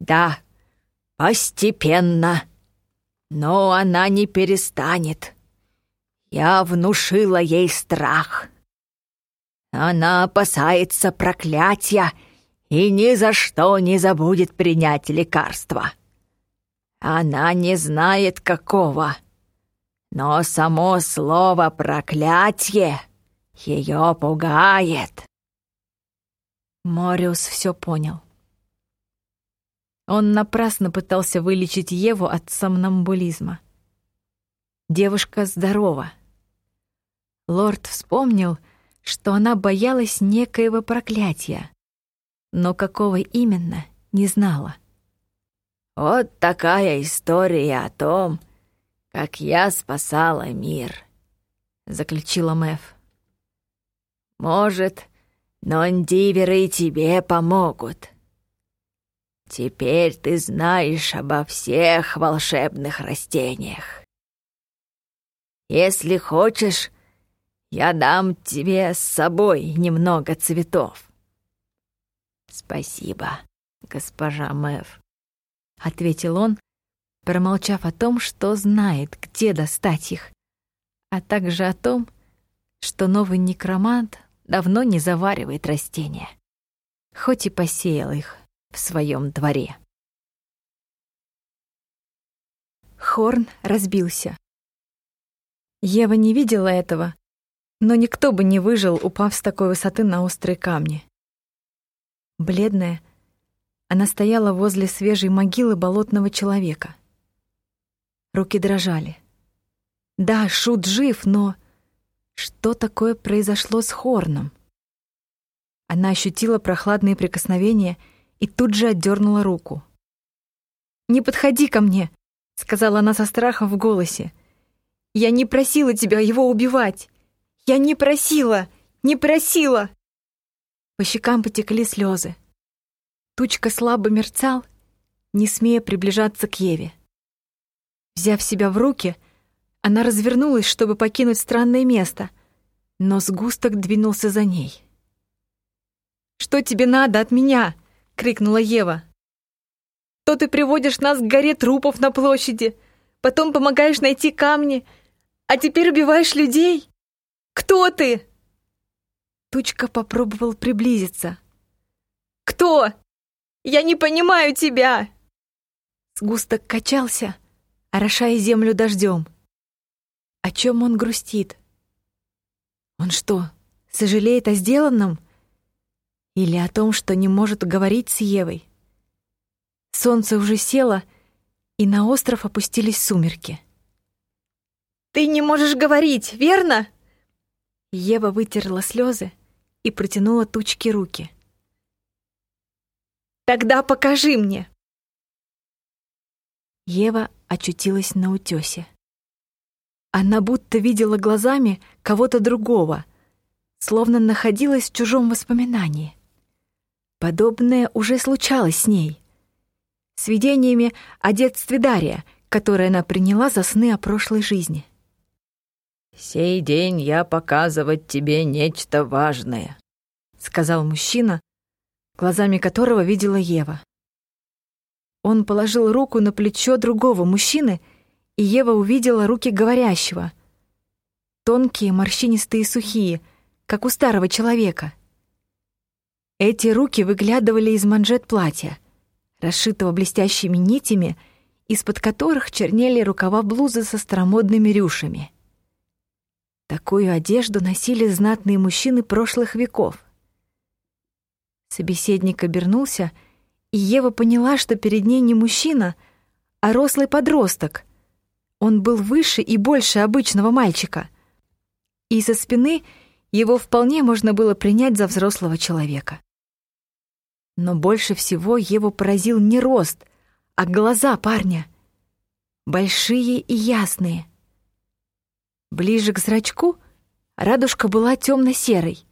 Да, постепенно. Но она не перестанет. Я внушила ей страх. Она опасается проклятия и ни за что не забудет принять лекарство. Она не знает, какого но само слово «проклятие» ее пугает. Мориус все понял. Он напрасно пытался вылечить Еву от сомнамбулизма. Девушка здорова. Лорд вспомнил, что она боялась некоего проклятия, но какого именно, не знала. «Вот такая история о том, как я спасала мир», — заключила Мэв. «Может, нондиверы и тебе помогут. Теперь ты знаешь обо всех волшебных растениях. Если хочешь, я дам тебе с собой немного цветов». «Спасибо, госпожа Мэв», — ответил он, промолчав о том, что знает, где достать их, а также о том, что новый некромант давно не заваривает растения, хоть и посеял их в своем дворе. Хорн разбился. Ева не видела этого, но никто бы не выжил, упав с такой высоты на острые камни. Бледная, Она стояла возле свежей могилы болотного человека. Руки дрожали. Да, Шут жив, но что такое произошло с Хорном? Она ощутила прохладные прикосновения и тут же отдернула руку. «Не подходи ко мне!» — сказала она со страхом в голосе. «Я не просила тебя его убивать! Я не просила! Не просила!» По щекам потекли слезы. Тучка слабо мерцал, не смея приближаться к Еве. Взяв себя в руки, она развернулась, чтобы покинуть странное место, но сгусток двинулся за ней. «Что тебе надо от меня?» — крикнула Ева. «То ты приводишь нас к горе трупов на площади, потом помогаешь найти камни, а теперь убиваешь людей? Кто ты?» Тучка попробовал приблизиться. «Кто? Я не понимаю тебя!» Сгусток качался, орошая землю дождем. О чем он грустит? Он что, сожалеет о сделанном? Или о том, что не может говорить с Евой? Солнце уже село, и на остров опустились сумерки. «Ты не можешь говорить, верно?» Ева вытерла слезы и протянула тучки руки. Тогда покажи мне!» Ева очутилась на утёсе. Она будто видела глазами кого-то другого, словно находилась в чужом воспоминании. Подобное уже случалось с ней. С видениями о детстве Дарья, которые она приняла за сны о прошлой жизни. «Сей день я показывать тебе нечто важное», — сказал мужчина, глазами которого видела Ева. Он положил руку на плечо другого мужчины, и Ева увидела руки говорящего. Тонкие, морщинистые сухие, как у старого человека. Эти руки выглядывали из манжет платья, расшитого блестящими нитями, из-под которых чернели рукава блузы со старомодными рюшами. Такую одежду носили знатные мужчины прошлых веков. Собеседник обернулся, и Ева поняла, что перед ней не мужчина, а рослый подросток. Он был выше и больше обычного мальчика. И со спины его вполне можно было принять за взрослого человека. Но больше всего его поразил не рост, а глаза парня. Большие и ясные. Ближе к зрачку радужка была темно-серой,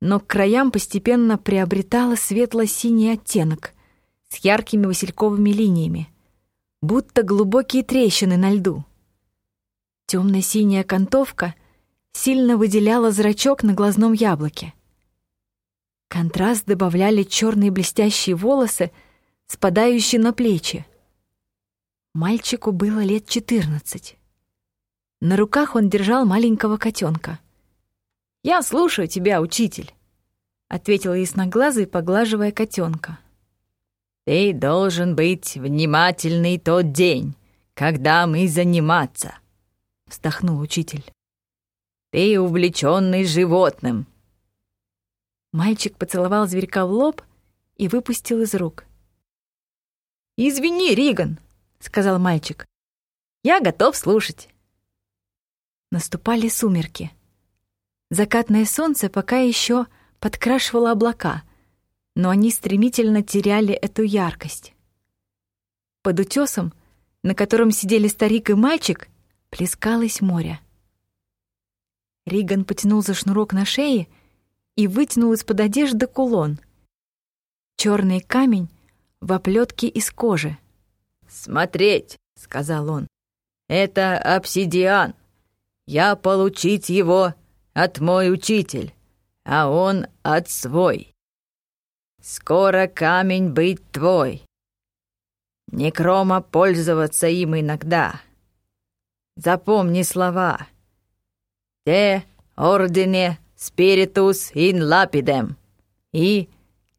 но к краям постепенно приобретала светло-синий оттенок с яркими васильковыми линиями, будто глубокие трещины на льду. Темно-синяя окантовка сильно выделяла зрачок на глазном яблоке. Контраст добавляли черные блестящие волосы, спадающие на плечи. Мальчику было лет четырнадцать. На руках он держал маленького котенка — «Я слушаю тебя, учитель», — ответил ясноглазый, поглаживая котенка. «Ты должен быть внимательный тот день, когда мы заниматься», — вздохнул учитель. «Ты увлеченный животным». Мальчик поцеловал зверька в лоб и выпустил из рук. «Извини, Риган», — сказал мальчик. «Я готов слушать». Наступали сумерки. Закатное солнце пока еще подкрашивало облака, но они стремительно теряли эту яркость. Под утесом, на котором сидели старик и мальчик, плескалось море. Риган потянул за шнурок на шее и вытянул из-под одежды кулон. Черный камень в оплетке из кожи. «Смотреть!» — сказал он. «Это обсидиан. Я получить его от мой учитель, а он от свой. Скоро камень быть твой. Некрома пользоваться им иногда. Запомни слова. Те ордене спиритус ин лапидем и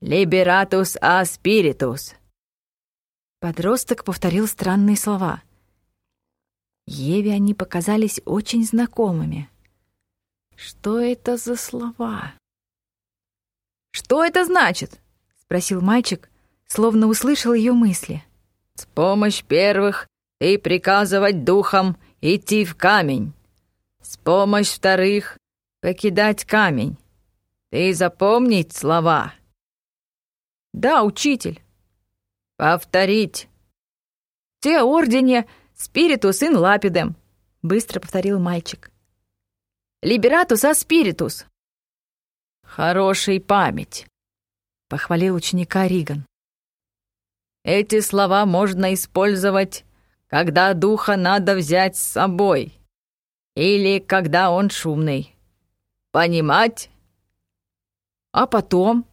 либератус а спиритус. Подросток повторил странные слова. Еве они показались очень знакомыми. Что это за слова? Что это значит? Спросил мальчик, словно услышал ее мысли. «С помощью первых ты приказывать духам идти в камень. С помощью вторых покидать камень. Ты запомнить слова?» «Да, учитель». «Повторить». «Те ордене спиритус ин лапидем», — быстро повторил мальчик. «Либератус а спиритус». «Хороший память», — похвалил ученика Риган. «Эти слова можно использовать, когда духа надо взять с собой или когда он шумный. Понимать? А потом?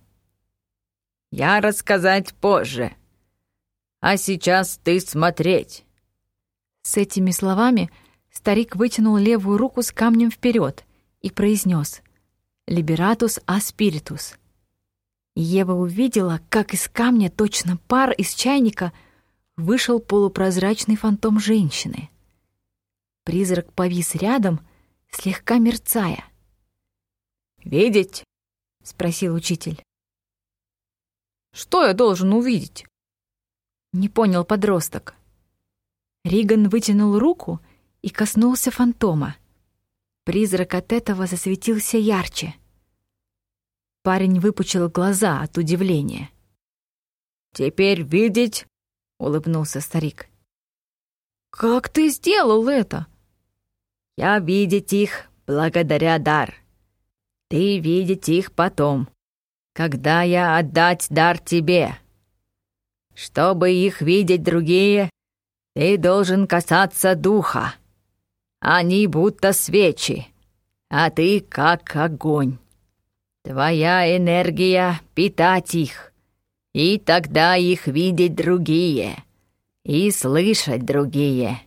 Я рассказать позже. А сейчас ты смотреть». С этими словами старик вытянул левую руку с камнем вперед и произнес «Либератус аспиритус». Ева увидела, как из камня, точно пар из чайника, вышел полупрозрачный фантом женщины. Призрак повис рядом, слегка мерцая. «Видеть?» — спросил учитель. «Что я должен увидеть?» Не понял подросток. Риган вытянул руку и коснулся фантома. Призрак от этого засветился ярче. Парень выпучил глаза от удивления. «Теперь видеть?» — улыбнулся старик. «Как ты сделал это?» «Я видеть их благодаря дар. Ты видеть их потом, когда я отдать дар тебе. Чтобы их видеть другие, ты должен касаться духа. Они будто свечи, а ты как огонь. Твоя энергия питать их, и тогда их видеть другие, и слышать другие.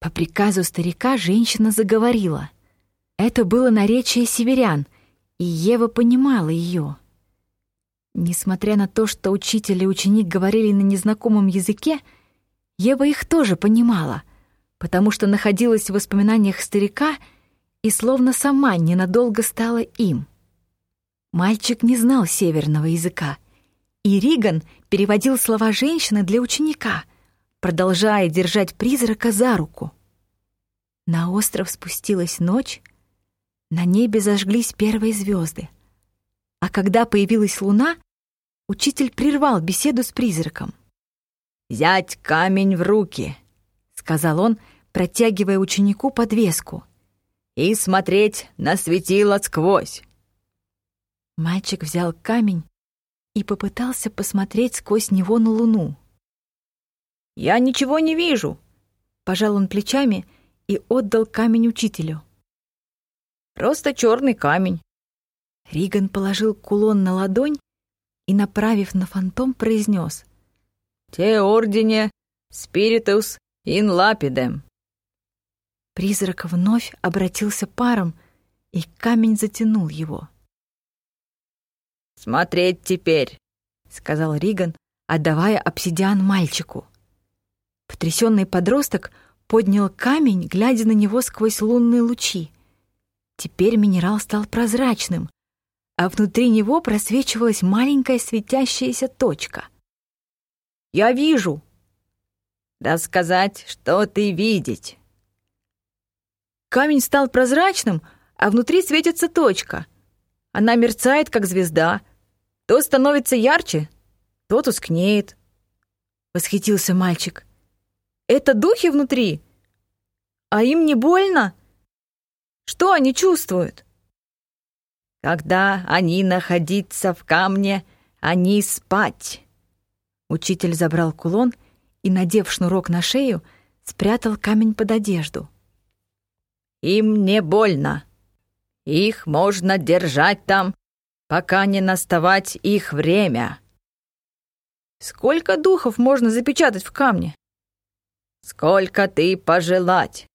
По приказу старика женщина заговорила. Это было наречие северян, и Ева понимала ее. Несмотря на то, что учитель и ученик говорили на незнакомом языке, Ева их тоже понимала, потому что находилась в воспоминаниях старика и словно сама ненадолго стала им. Мальчик не знал северного языка, и Риган переводил слова женщины для ученика, продолжая держать призрака за руку. На остров спустилась ночь, на небе зажглись первые звезды. А когда появилась луна, Учитель прервал беседу с призраком. «Взять камень в руки», — сказал он, протягивая ученику подвеску, «и смотреть на светило сквозь». Мальчик взял камень и попытался посмотреть сквозь него на луну. «Я ничего не вижу», — пожал он плечами и отдал камень учителю. «Просто черный камень». Риган положил кулон на ладонь и, направив на фантом, произнес «Те ордене спиритус ин лапидем». Призрак вновь обратился паром, и камень затянул его. «Смотреть теперь», — сказал Риган, отдавая обсидиан мальчику. Потрясенный подросток поднял камень, глядя на него сквозь лунные лучи. Теперь минерал стал прозрачным, а внутри него просвечивалась маленькая светящаяся точка. «Я вижу!» «Да сказать, что ты видеть!» Камень стал прозрачным, а внутри светится точка. Она мерцает, как звезда. То становится ярче, то тускнеет. Восхитился мальчик. «Это духи внутри? А им не больно? Что они чувствуют?» Когда они находиться в камне, они спать. Учитель забрал кулон и, надев шнурок на шею, спрятал камень под одежду. Им не больно. Их можно держать там, пока не наставать их время. Сколько духов можно запечатать в камне? Сколько ты пожелать.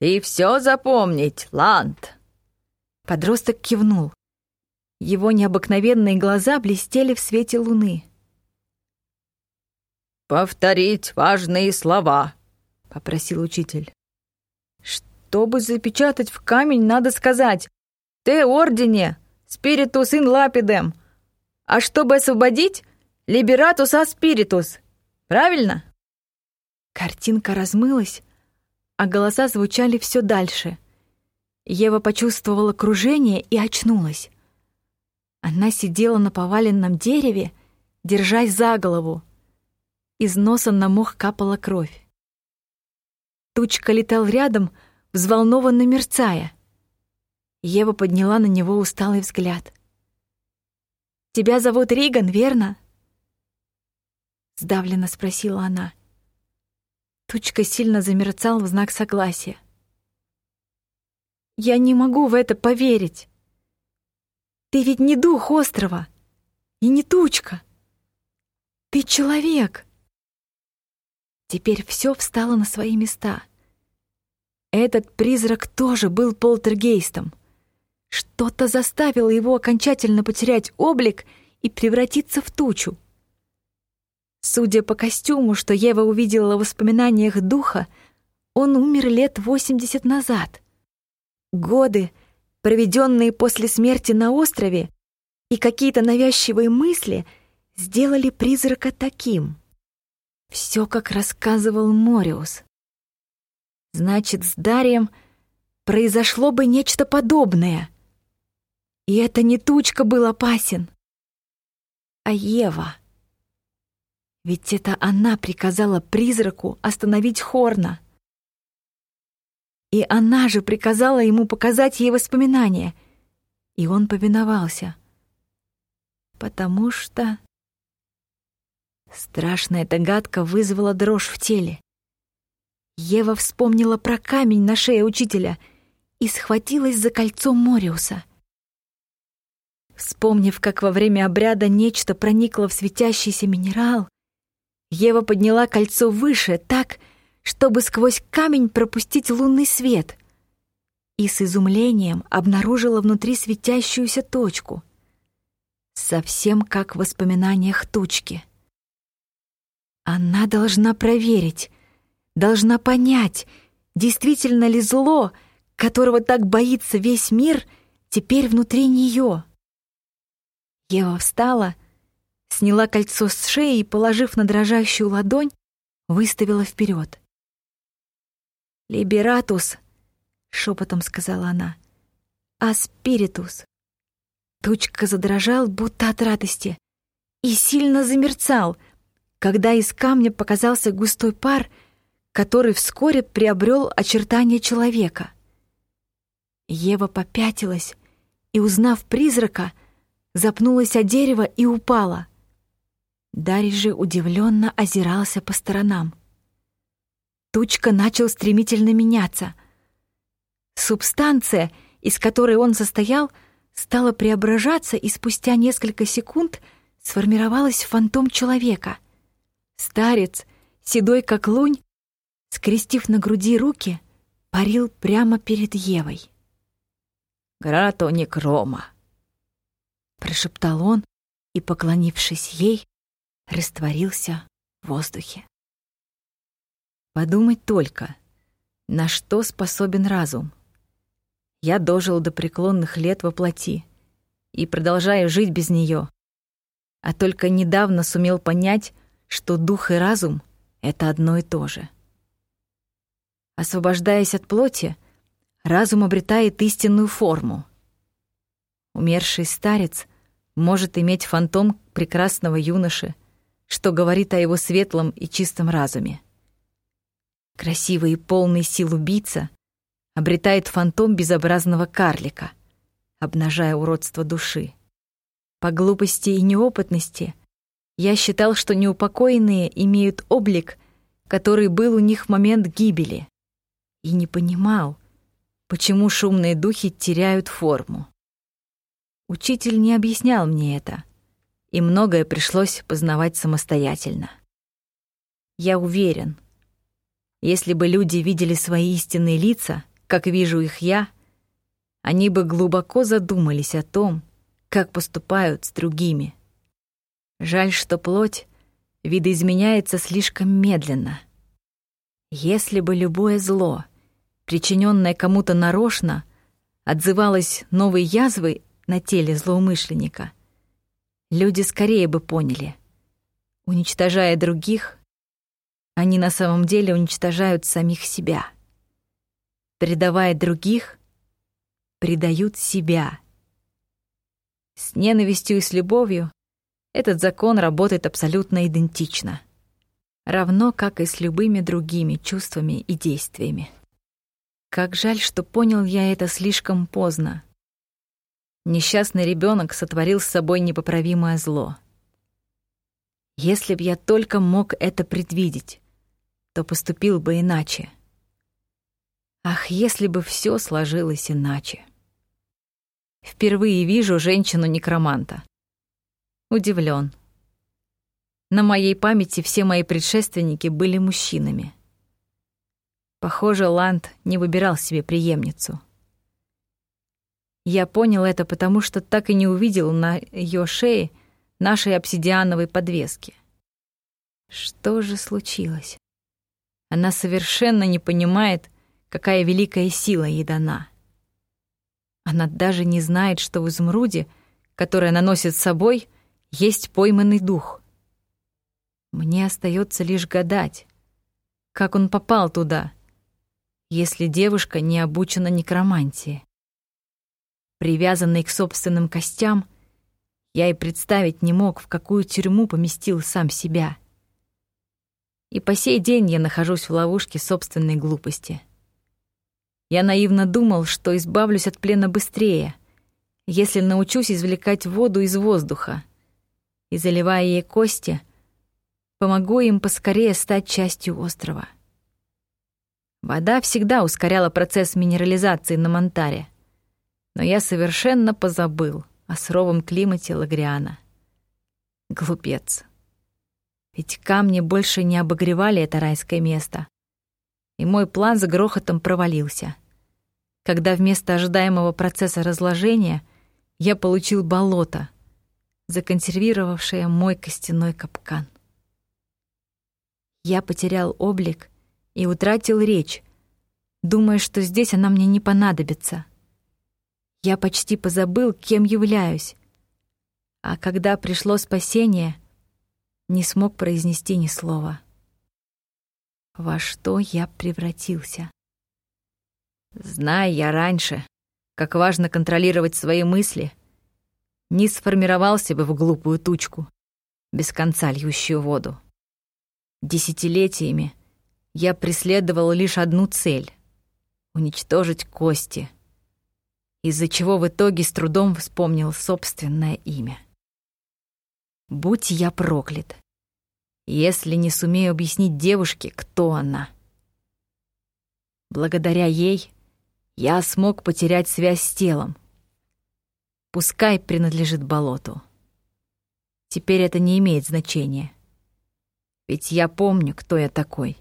Ты все запомнить, Ланд. Подросток кивнул. Его необыкновенные глаза блестели в свете луны. «Повторить важные слова», — попросил учитель. «Чтобы запечатать в камень, надо сказать «Те ордене, спиритус ин лапидем», а чтобы освободить Либератус аспиритус. Правильно? Картинка размылась, а голоса звучали все дальше. Ева почувствовала кружение и очнулась. Она сидела на поваленном дереве, держась за голову. Из носа на мох капала кровь. Тучка летал рядом, взволнованно мерцая. Ева подняла на него усталый взгляд. «Тебя зовут Риган, верно?» Сдавленно спросила она. Тучка сильно замерцал в знак согласия. «Я не могу в это поверить. Ты ведь не дух острова и не тучка. Ты человек!» Теперь все встало на свои места. Этот призрак тоже был полтергейстом. Что-то заставило его окончательно потерять облик и превратиться в тучу. Судя по костюму, что Ева увидела в воспоминаниях духа, он умер лет 80 назад. Годы, проведенные после смерти на острове, и какие-то навязчивые мысли сделали призрака таким. Все, как рассказывал Мориус. Значит, с Дарием произошло бы нечто подобное. И это не тучка был опасен, а Ева. Ведь это она приказала призраку остановить Хорна. И она же приказала ему показать ей воспоминания. И он повиновался. Потому что... Страшная догадка вызвала дрожь в теле. Ева вспомнила про камень на шее учителя и схватилась за кольцо Мориуса. Вспомнив, как во время обряда нечто проникло в светящийся минерал, Ева подняла кольцо выше, так, чтобы сквозь камень пропустить лунный свет, и с изумлением обнаружила внутри светящуюся точку, совсем как в воспоминаниях тучки. Она должна проверить, должна понять, действительно ли зло, которого так боится весь мир, теперь внутри нее. Ева встала сняла кольцо с шеи и, положив на дрожащую ладонь, выставила вперед. «Либератус», — шепотом сказала она, — «аспиритус». Тучка задрожал, будто от радости, и сильно замерцал, когда из камня показался густой пар, который вскоре приобрел очертания человека. Ева попятилась и, узнав призрака, запнулась о дерево и упала. Дарий же удивленно озирался по сторонам. Тучка начал стремительно меняться. Субстанция, из которой он состоял, стала преображаться, и спустя несколько секунд сформировалась фантом человека. Старец, седой как лунь, скрестив на груди руки, парил прямо перед Евой. «Грато некрома», — прошептал он и, поклонившись ей, растворился в воздухе. Подумать только, на что способен разум. Я дожил до преклонных лет во плоти и продолжаю жить без нее, а только недавно сумел понять, что дух и разум — это одно и то же. Освобождаясь от плоти, разум обретает истинную форму. Умерший старец может иметь фантом прекрасного юноши, что говорит о его светлом и чистом разуме. Красивый и полный сил убийца обретает фантом безобразного карлика, обнажая уродство души. По глупости и неопытности я считал, что неупокоенные имеют облик, который был у них в момент гибели, и не понимал, почему шумные духи теряют форму. Учитель не объяснял мне это — и многое пришлось познавать самостоятельно. Я уверен, если бы люди видели свои истинные лица, как вижу их я, они бы глубоко задумались о том, как поступают с другими. Жаль, что плоть видоизменяется слишком медленно. Если бы любое зло, причиненное кому-то нарочно, отзывалось новой язвой на теле злоумышленника — люди скорее бы поняли. Уничтожая других, они на самом деле уничтожают самих себя. Предавая других, предают себя. С ненавистью и с любовью этот закон работает абсолютно идентично, равно как и с любыми другими чувствами и действиями. Как жаль, что понял я это слишком поздно. Несчастный ребенок сотворил с собой непоправимое зло. Если б я только мог это предвидеть, то поступил бы иначе. Ах, если бы все сложилось иначе. Впервые вижу женщину-некроманта. Удивлен. На моей памяти все мои предшественники были мужчинами. Похоже, Ланд не выбирал себе преемницу. Я понял это потому, что так и не увидел на ее шее нашей обсидиановой подвески. Что же случилось? Она совершенно не понимает, какая великая сила ей дана. Она даже не знает, что в изумруде, который она носит с собой, есть пойманный дух. Мне остается лишь гадать, как он попал туда, если девушка не обучена некромантии. Привязанный к собственным костям, я и представить не мог, в какую тюрьму поместил сам себя. И по сей день я нахожусь в ловушке собственной глупости — я наивно думал, что избавлюсь от плена быстрее, если научусь извлекать воду из воздуха и, заливая ей кости, помогу им поскорее стать частью острова. Вода всегда ускоряла процесс минерализации на Монтаре, но я совершенно позабыл о суровом климате Лагриана. Глупец. Ведь камни больше не обогревали это райское место, и мой план за грохотом провалился когда вместо ожидаемого процесса разложения я получил болото, законсервировавшее мой костяной капкан. Я потерял облик и утратил речь, думая, что здесь она мне не понадобится. Я почти позабыл, кем являюсь, а когда пришло спасение, не смог произнести ни слова. Во что я превратился? Зная я раньше, как важно контролировать свои мысли, не сформировался бы в глупую тучку, без конца льющую воду. Десятилетиями я преследовал лишь одну цель — уничтожить кости, из-за чего в итоге с трудом вспомнил собственное имя. Будь я проклят, если не сумею объяснить девушке, кто она. Благодаря ей я смог потерять связь с телом. Пускай принадлежит болоту. Теперь это не имеет значения. Ведь я помню, кто я такой.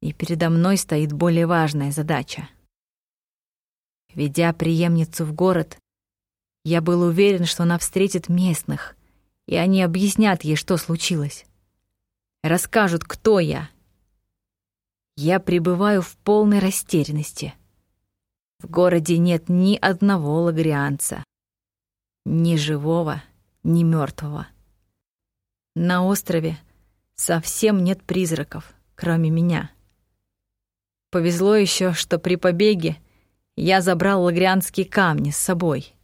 И передо мной стоит более важная задача. Ведя преемницу в город, я был уверен, что она встретит местных, и они объяснят ей, что случилось. Расскажут, кто я. Я пребываю в полной растерянности — в городе нет ни одного лагрианца. Ни живого, ни мертвого. На острове совсем нет призраков, кроме меня. Повезло еще, что при побеге я забрал лагрианские камни с собой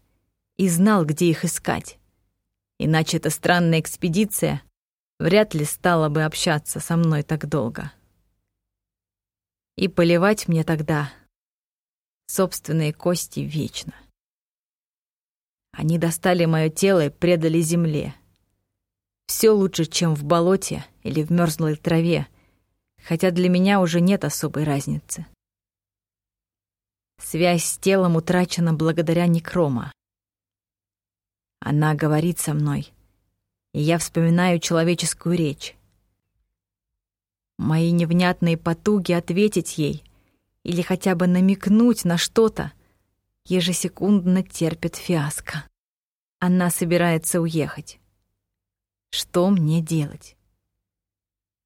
и знал, где их искать. Иначе эта странная экспедиция вряд ли стала бы общаться со мной так долго. И поливать мне тогда собственные кости вечно. Они достали мое тело и предали земле. Все лучше, чем в болоте или в мерзлой траве, хотя для меня уже нет особой разницы. Связь с телом утрачена благодаря некрома. Она говорит со мной, и я вспоминаю человеческую речь. Мои невнятные потуги ответить ей или хотя бы намекнуть на что-то, ежесекундно терпит фиаско. Она собирается уехать. Что мне делать?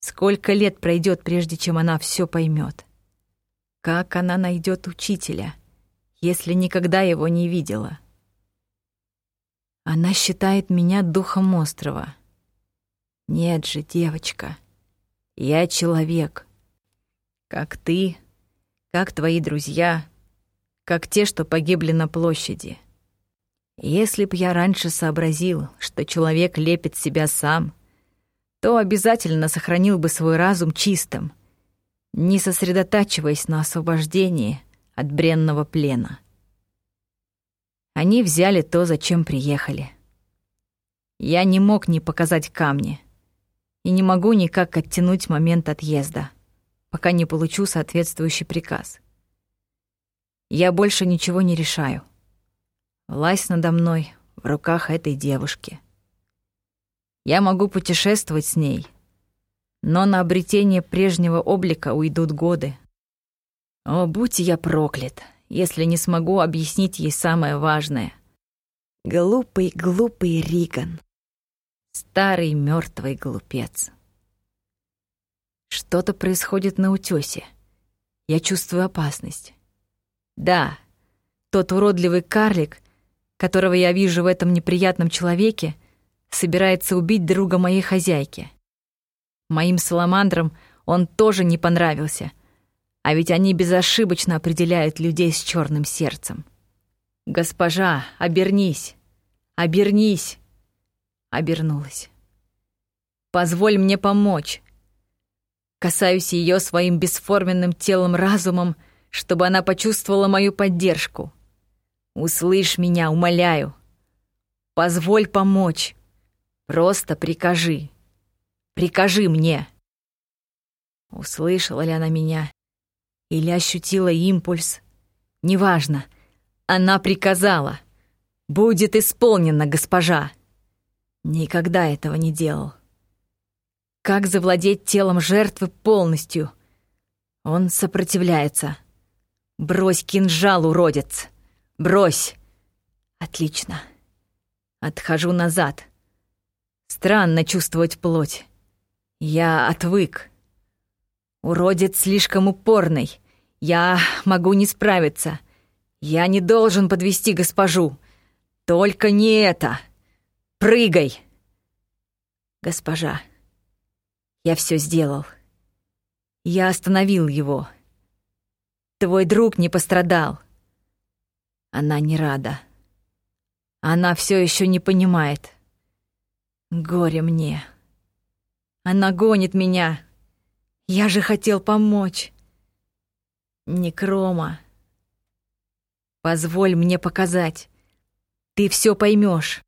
Сколько лет пройдет, прежде чем она все поймет? Как она найдет учителя, если никогда его не видела? Она считает меня духом острова. Нет же, девочка, я человек. Как ты, как твои друзья, как те, что погибли на площади. Если б я раньше сообразил, что человек лепит себя сам, то обязательно сохранил бы свой разум чистым, не сосредотачиваясь на освобождении от бренного плена. Они взяли то, зачем приехали. Я не мог не показать камни и не могу никак оттянуть момент отъезда, пока не получу соответствующий приказ. Я больше ничего не решаю. Власть надо мной в руках этой девушки. Я могу путешествовать с ней, но на обретение прежнего облика уйдут годы. О, будь я проклят, если не смогу объяснить ей самое важное. Глупый, глупый Риган. Старый мертвый глупец. Что-то происходит на утёсе. Я чувствую опасность. Да, тот уродливый карлик, которого я вижу в этом неприятном человеке, собирается убить друга моей хозяйки. Моим саламандрам он тоже не понравился, а ведь они безошибочно определяют людей с черным сердцем. «Госпожа, обернись! Обернись!» Обернулась. «Позволь мне помочь!» Касаюсь ее своим бесформенным телом-разумом, чтобы она почувствовала мою поддержку. Услышь меня, умоляю. Позволь помочь. Просто прикажи. Прикажи мне. Услышала ли она меня или ощутила импульс? Неважно. Она приказала. Будет исполнено, госпожа. Никогда этого не делал. Как завладеть телом жертвы полностью? Он сопротивляется. Брось кинжал, уродец. Брось. Отлично. Отхожу назад. Странно чувствовать плоть. Я отвык. Уродец слишком упорный. Я могу не справиться. Я не должен подвести госпожу. Только не это. Прыгай. Госпожа, я все сделал. Я остановил его. Твой друг не пострадал. Она не рада. Она все еще не понимает. Горе мне. Она гонит меня. Я же хотел помочь. Некрома. Позволь мне показать. Ты все поймешь.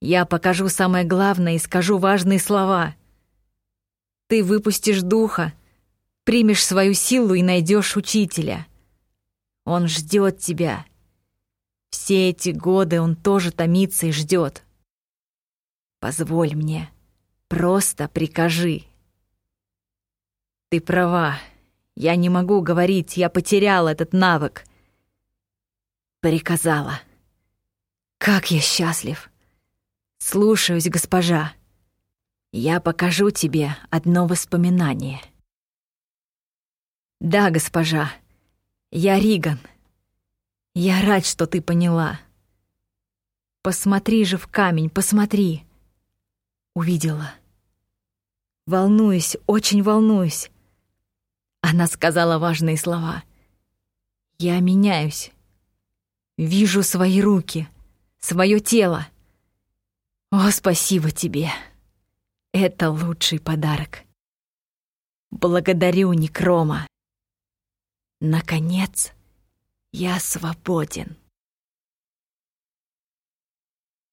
Я покажу самое главное и скажу важные слова. Ты выпустишь духа, примешь свою силу и найдешь учителя. Он ждет тебя. Все эти годы он тоже томится и ждет. Позволь мне, просто прикажи. Ты права, я не могу говорить, я потерял этот навык. Приказала. Как я счастлив. Слушаюсь, госпожа. Я покажу тебе одно воспоминание. Да, госпожа, я Риган. Я рад, что ты поняла. Посмотри же в камень, посмотри. Увидела. Волнуюсь, очень волнуюсь. Она сказала важные слова. Я меняюсь. Вижу свои руки, свое тело. О, спасибо тебе. Это лучший подарок. Благодарю, Некрома. Наконец, я свободен.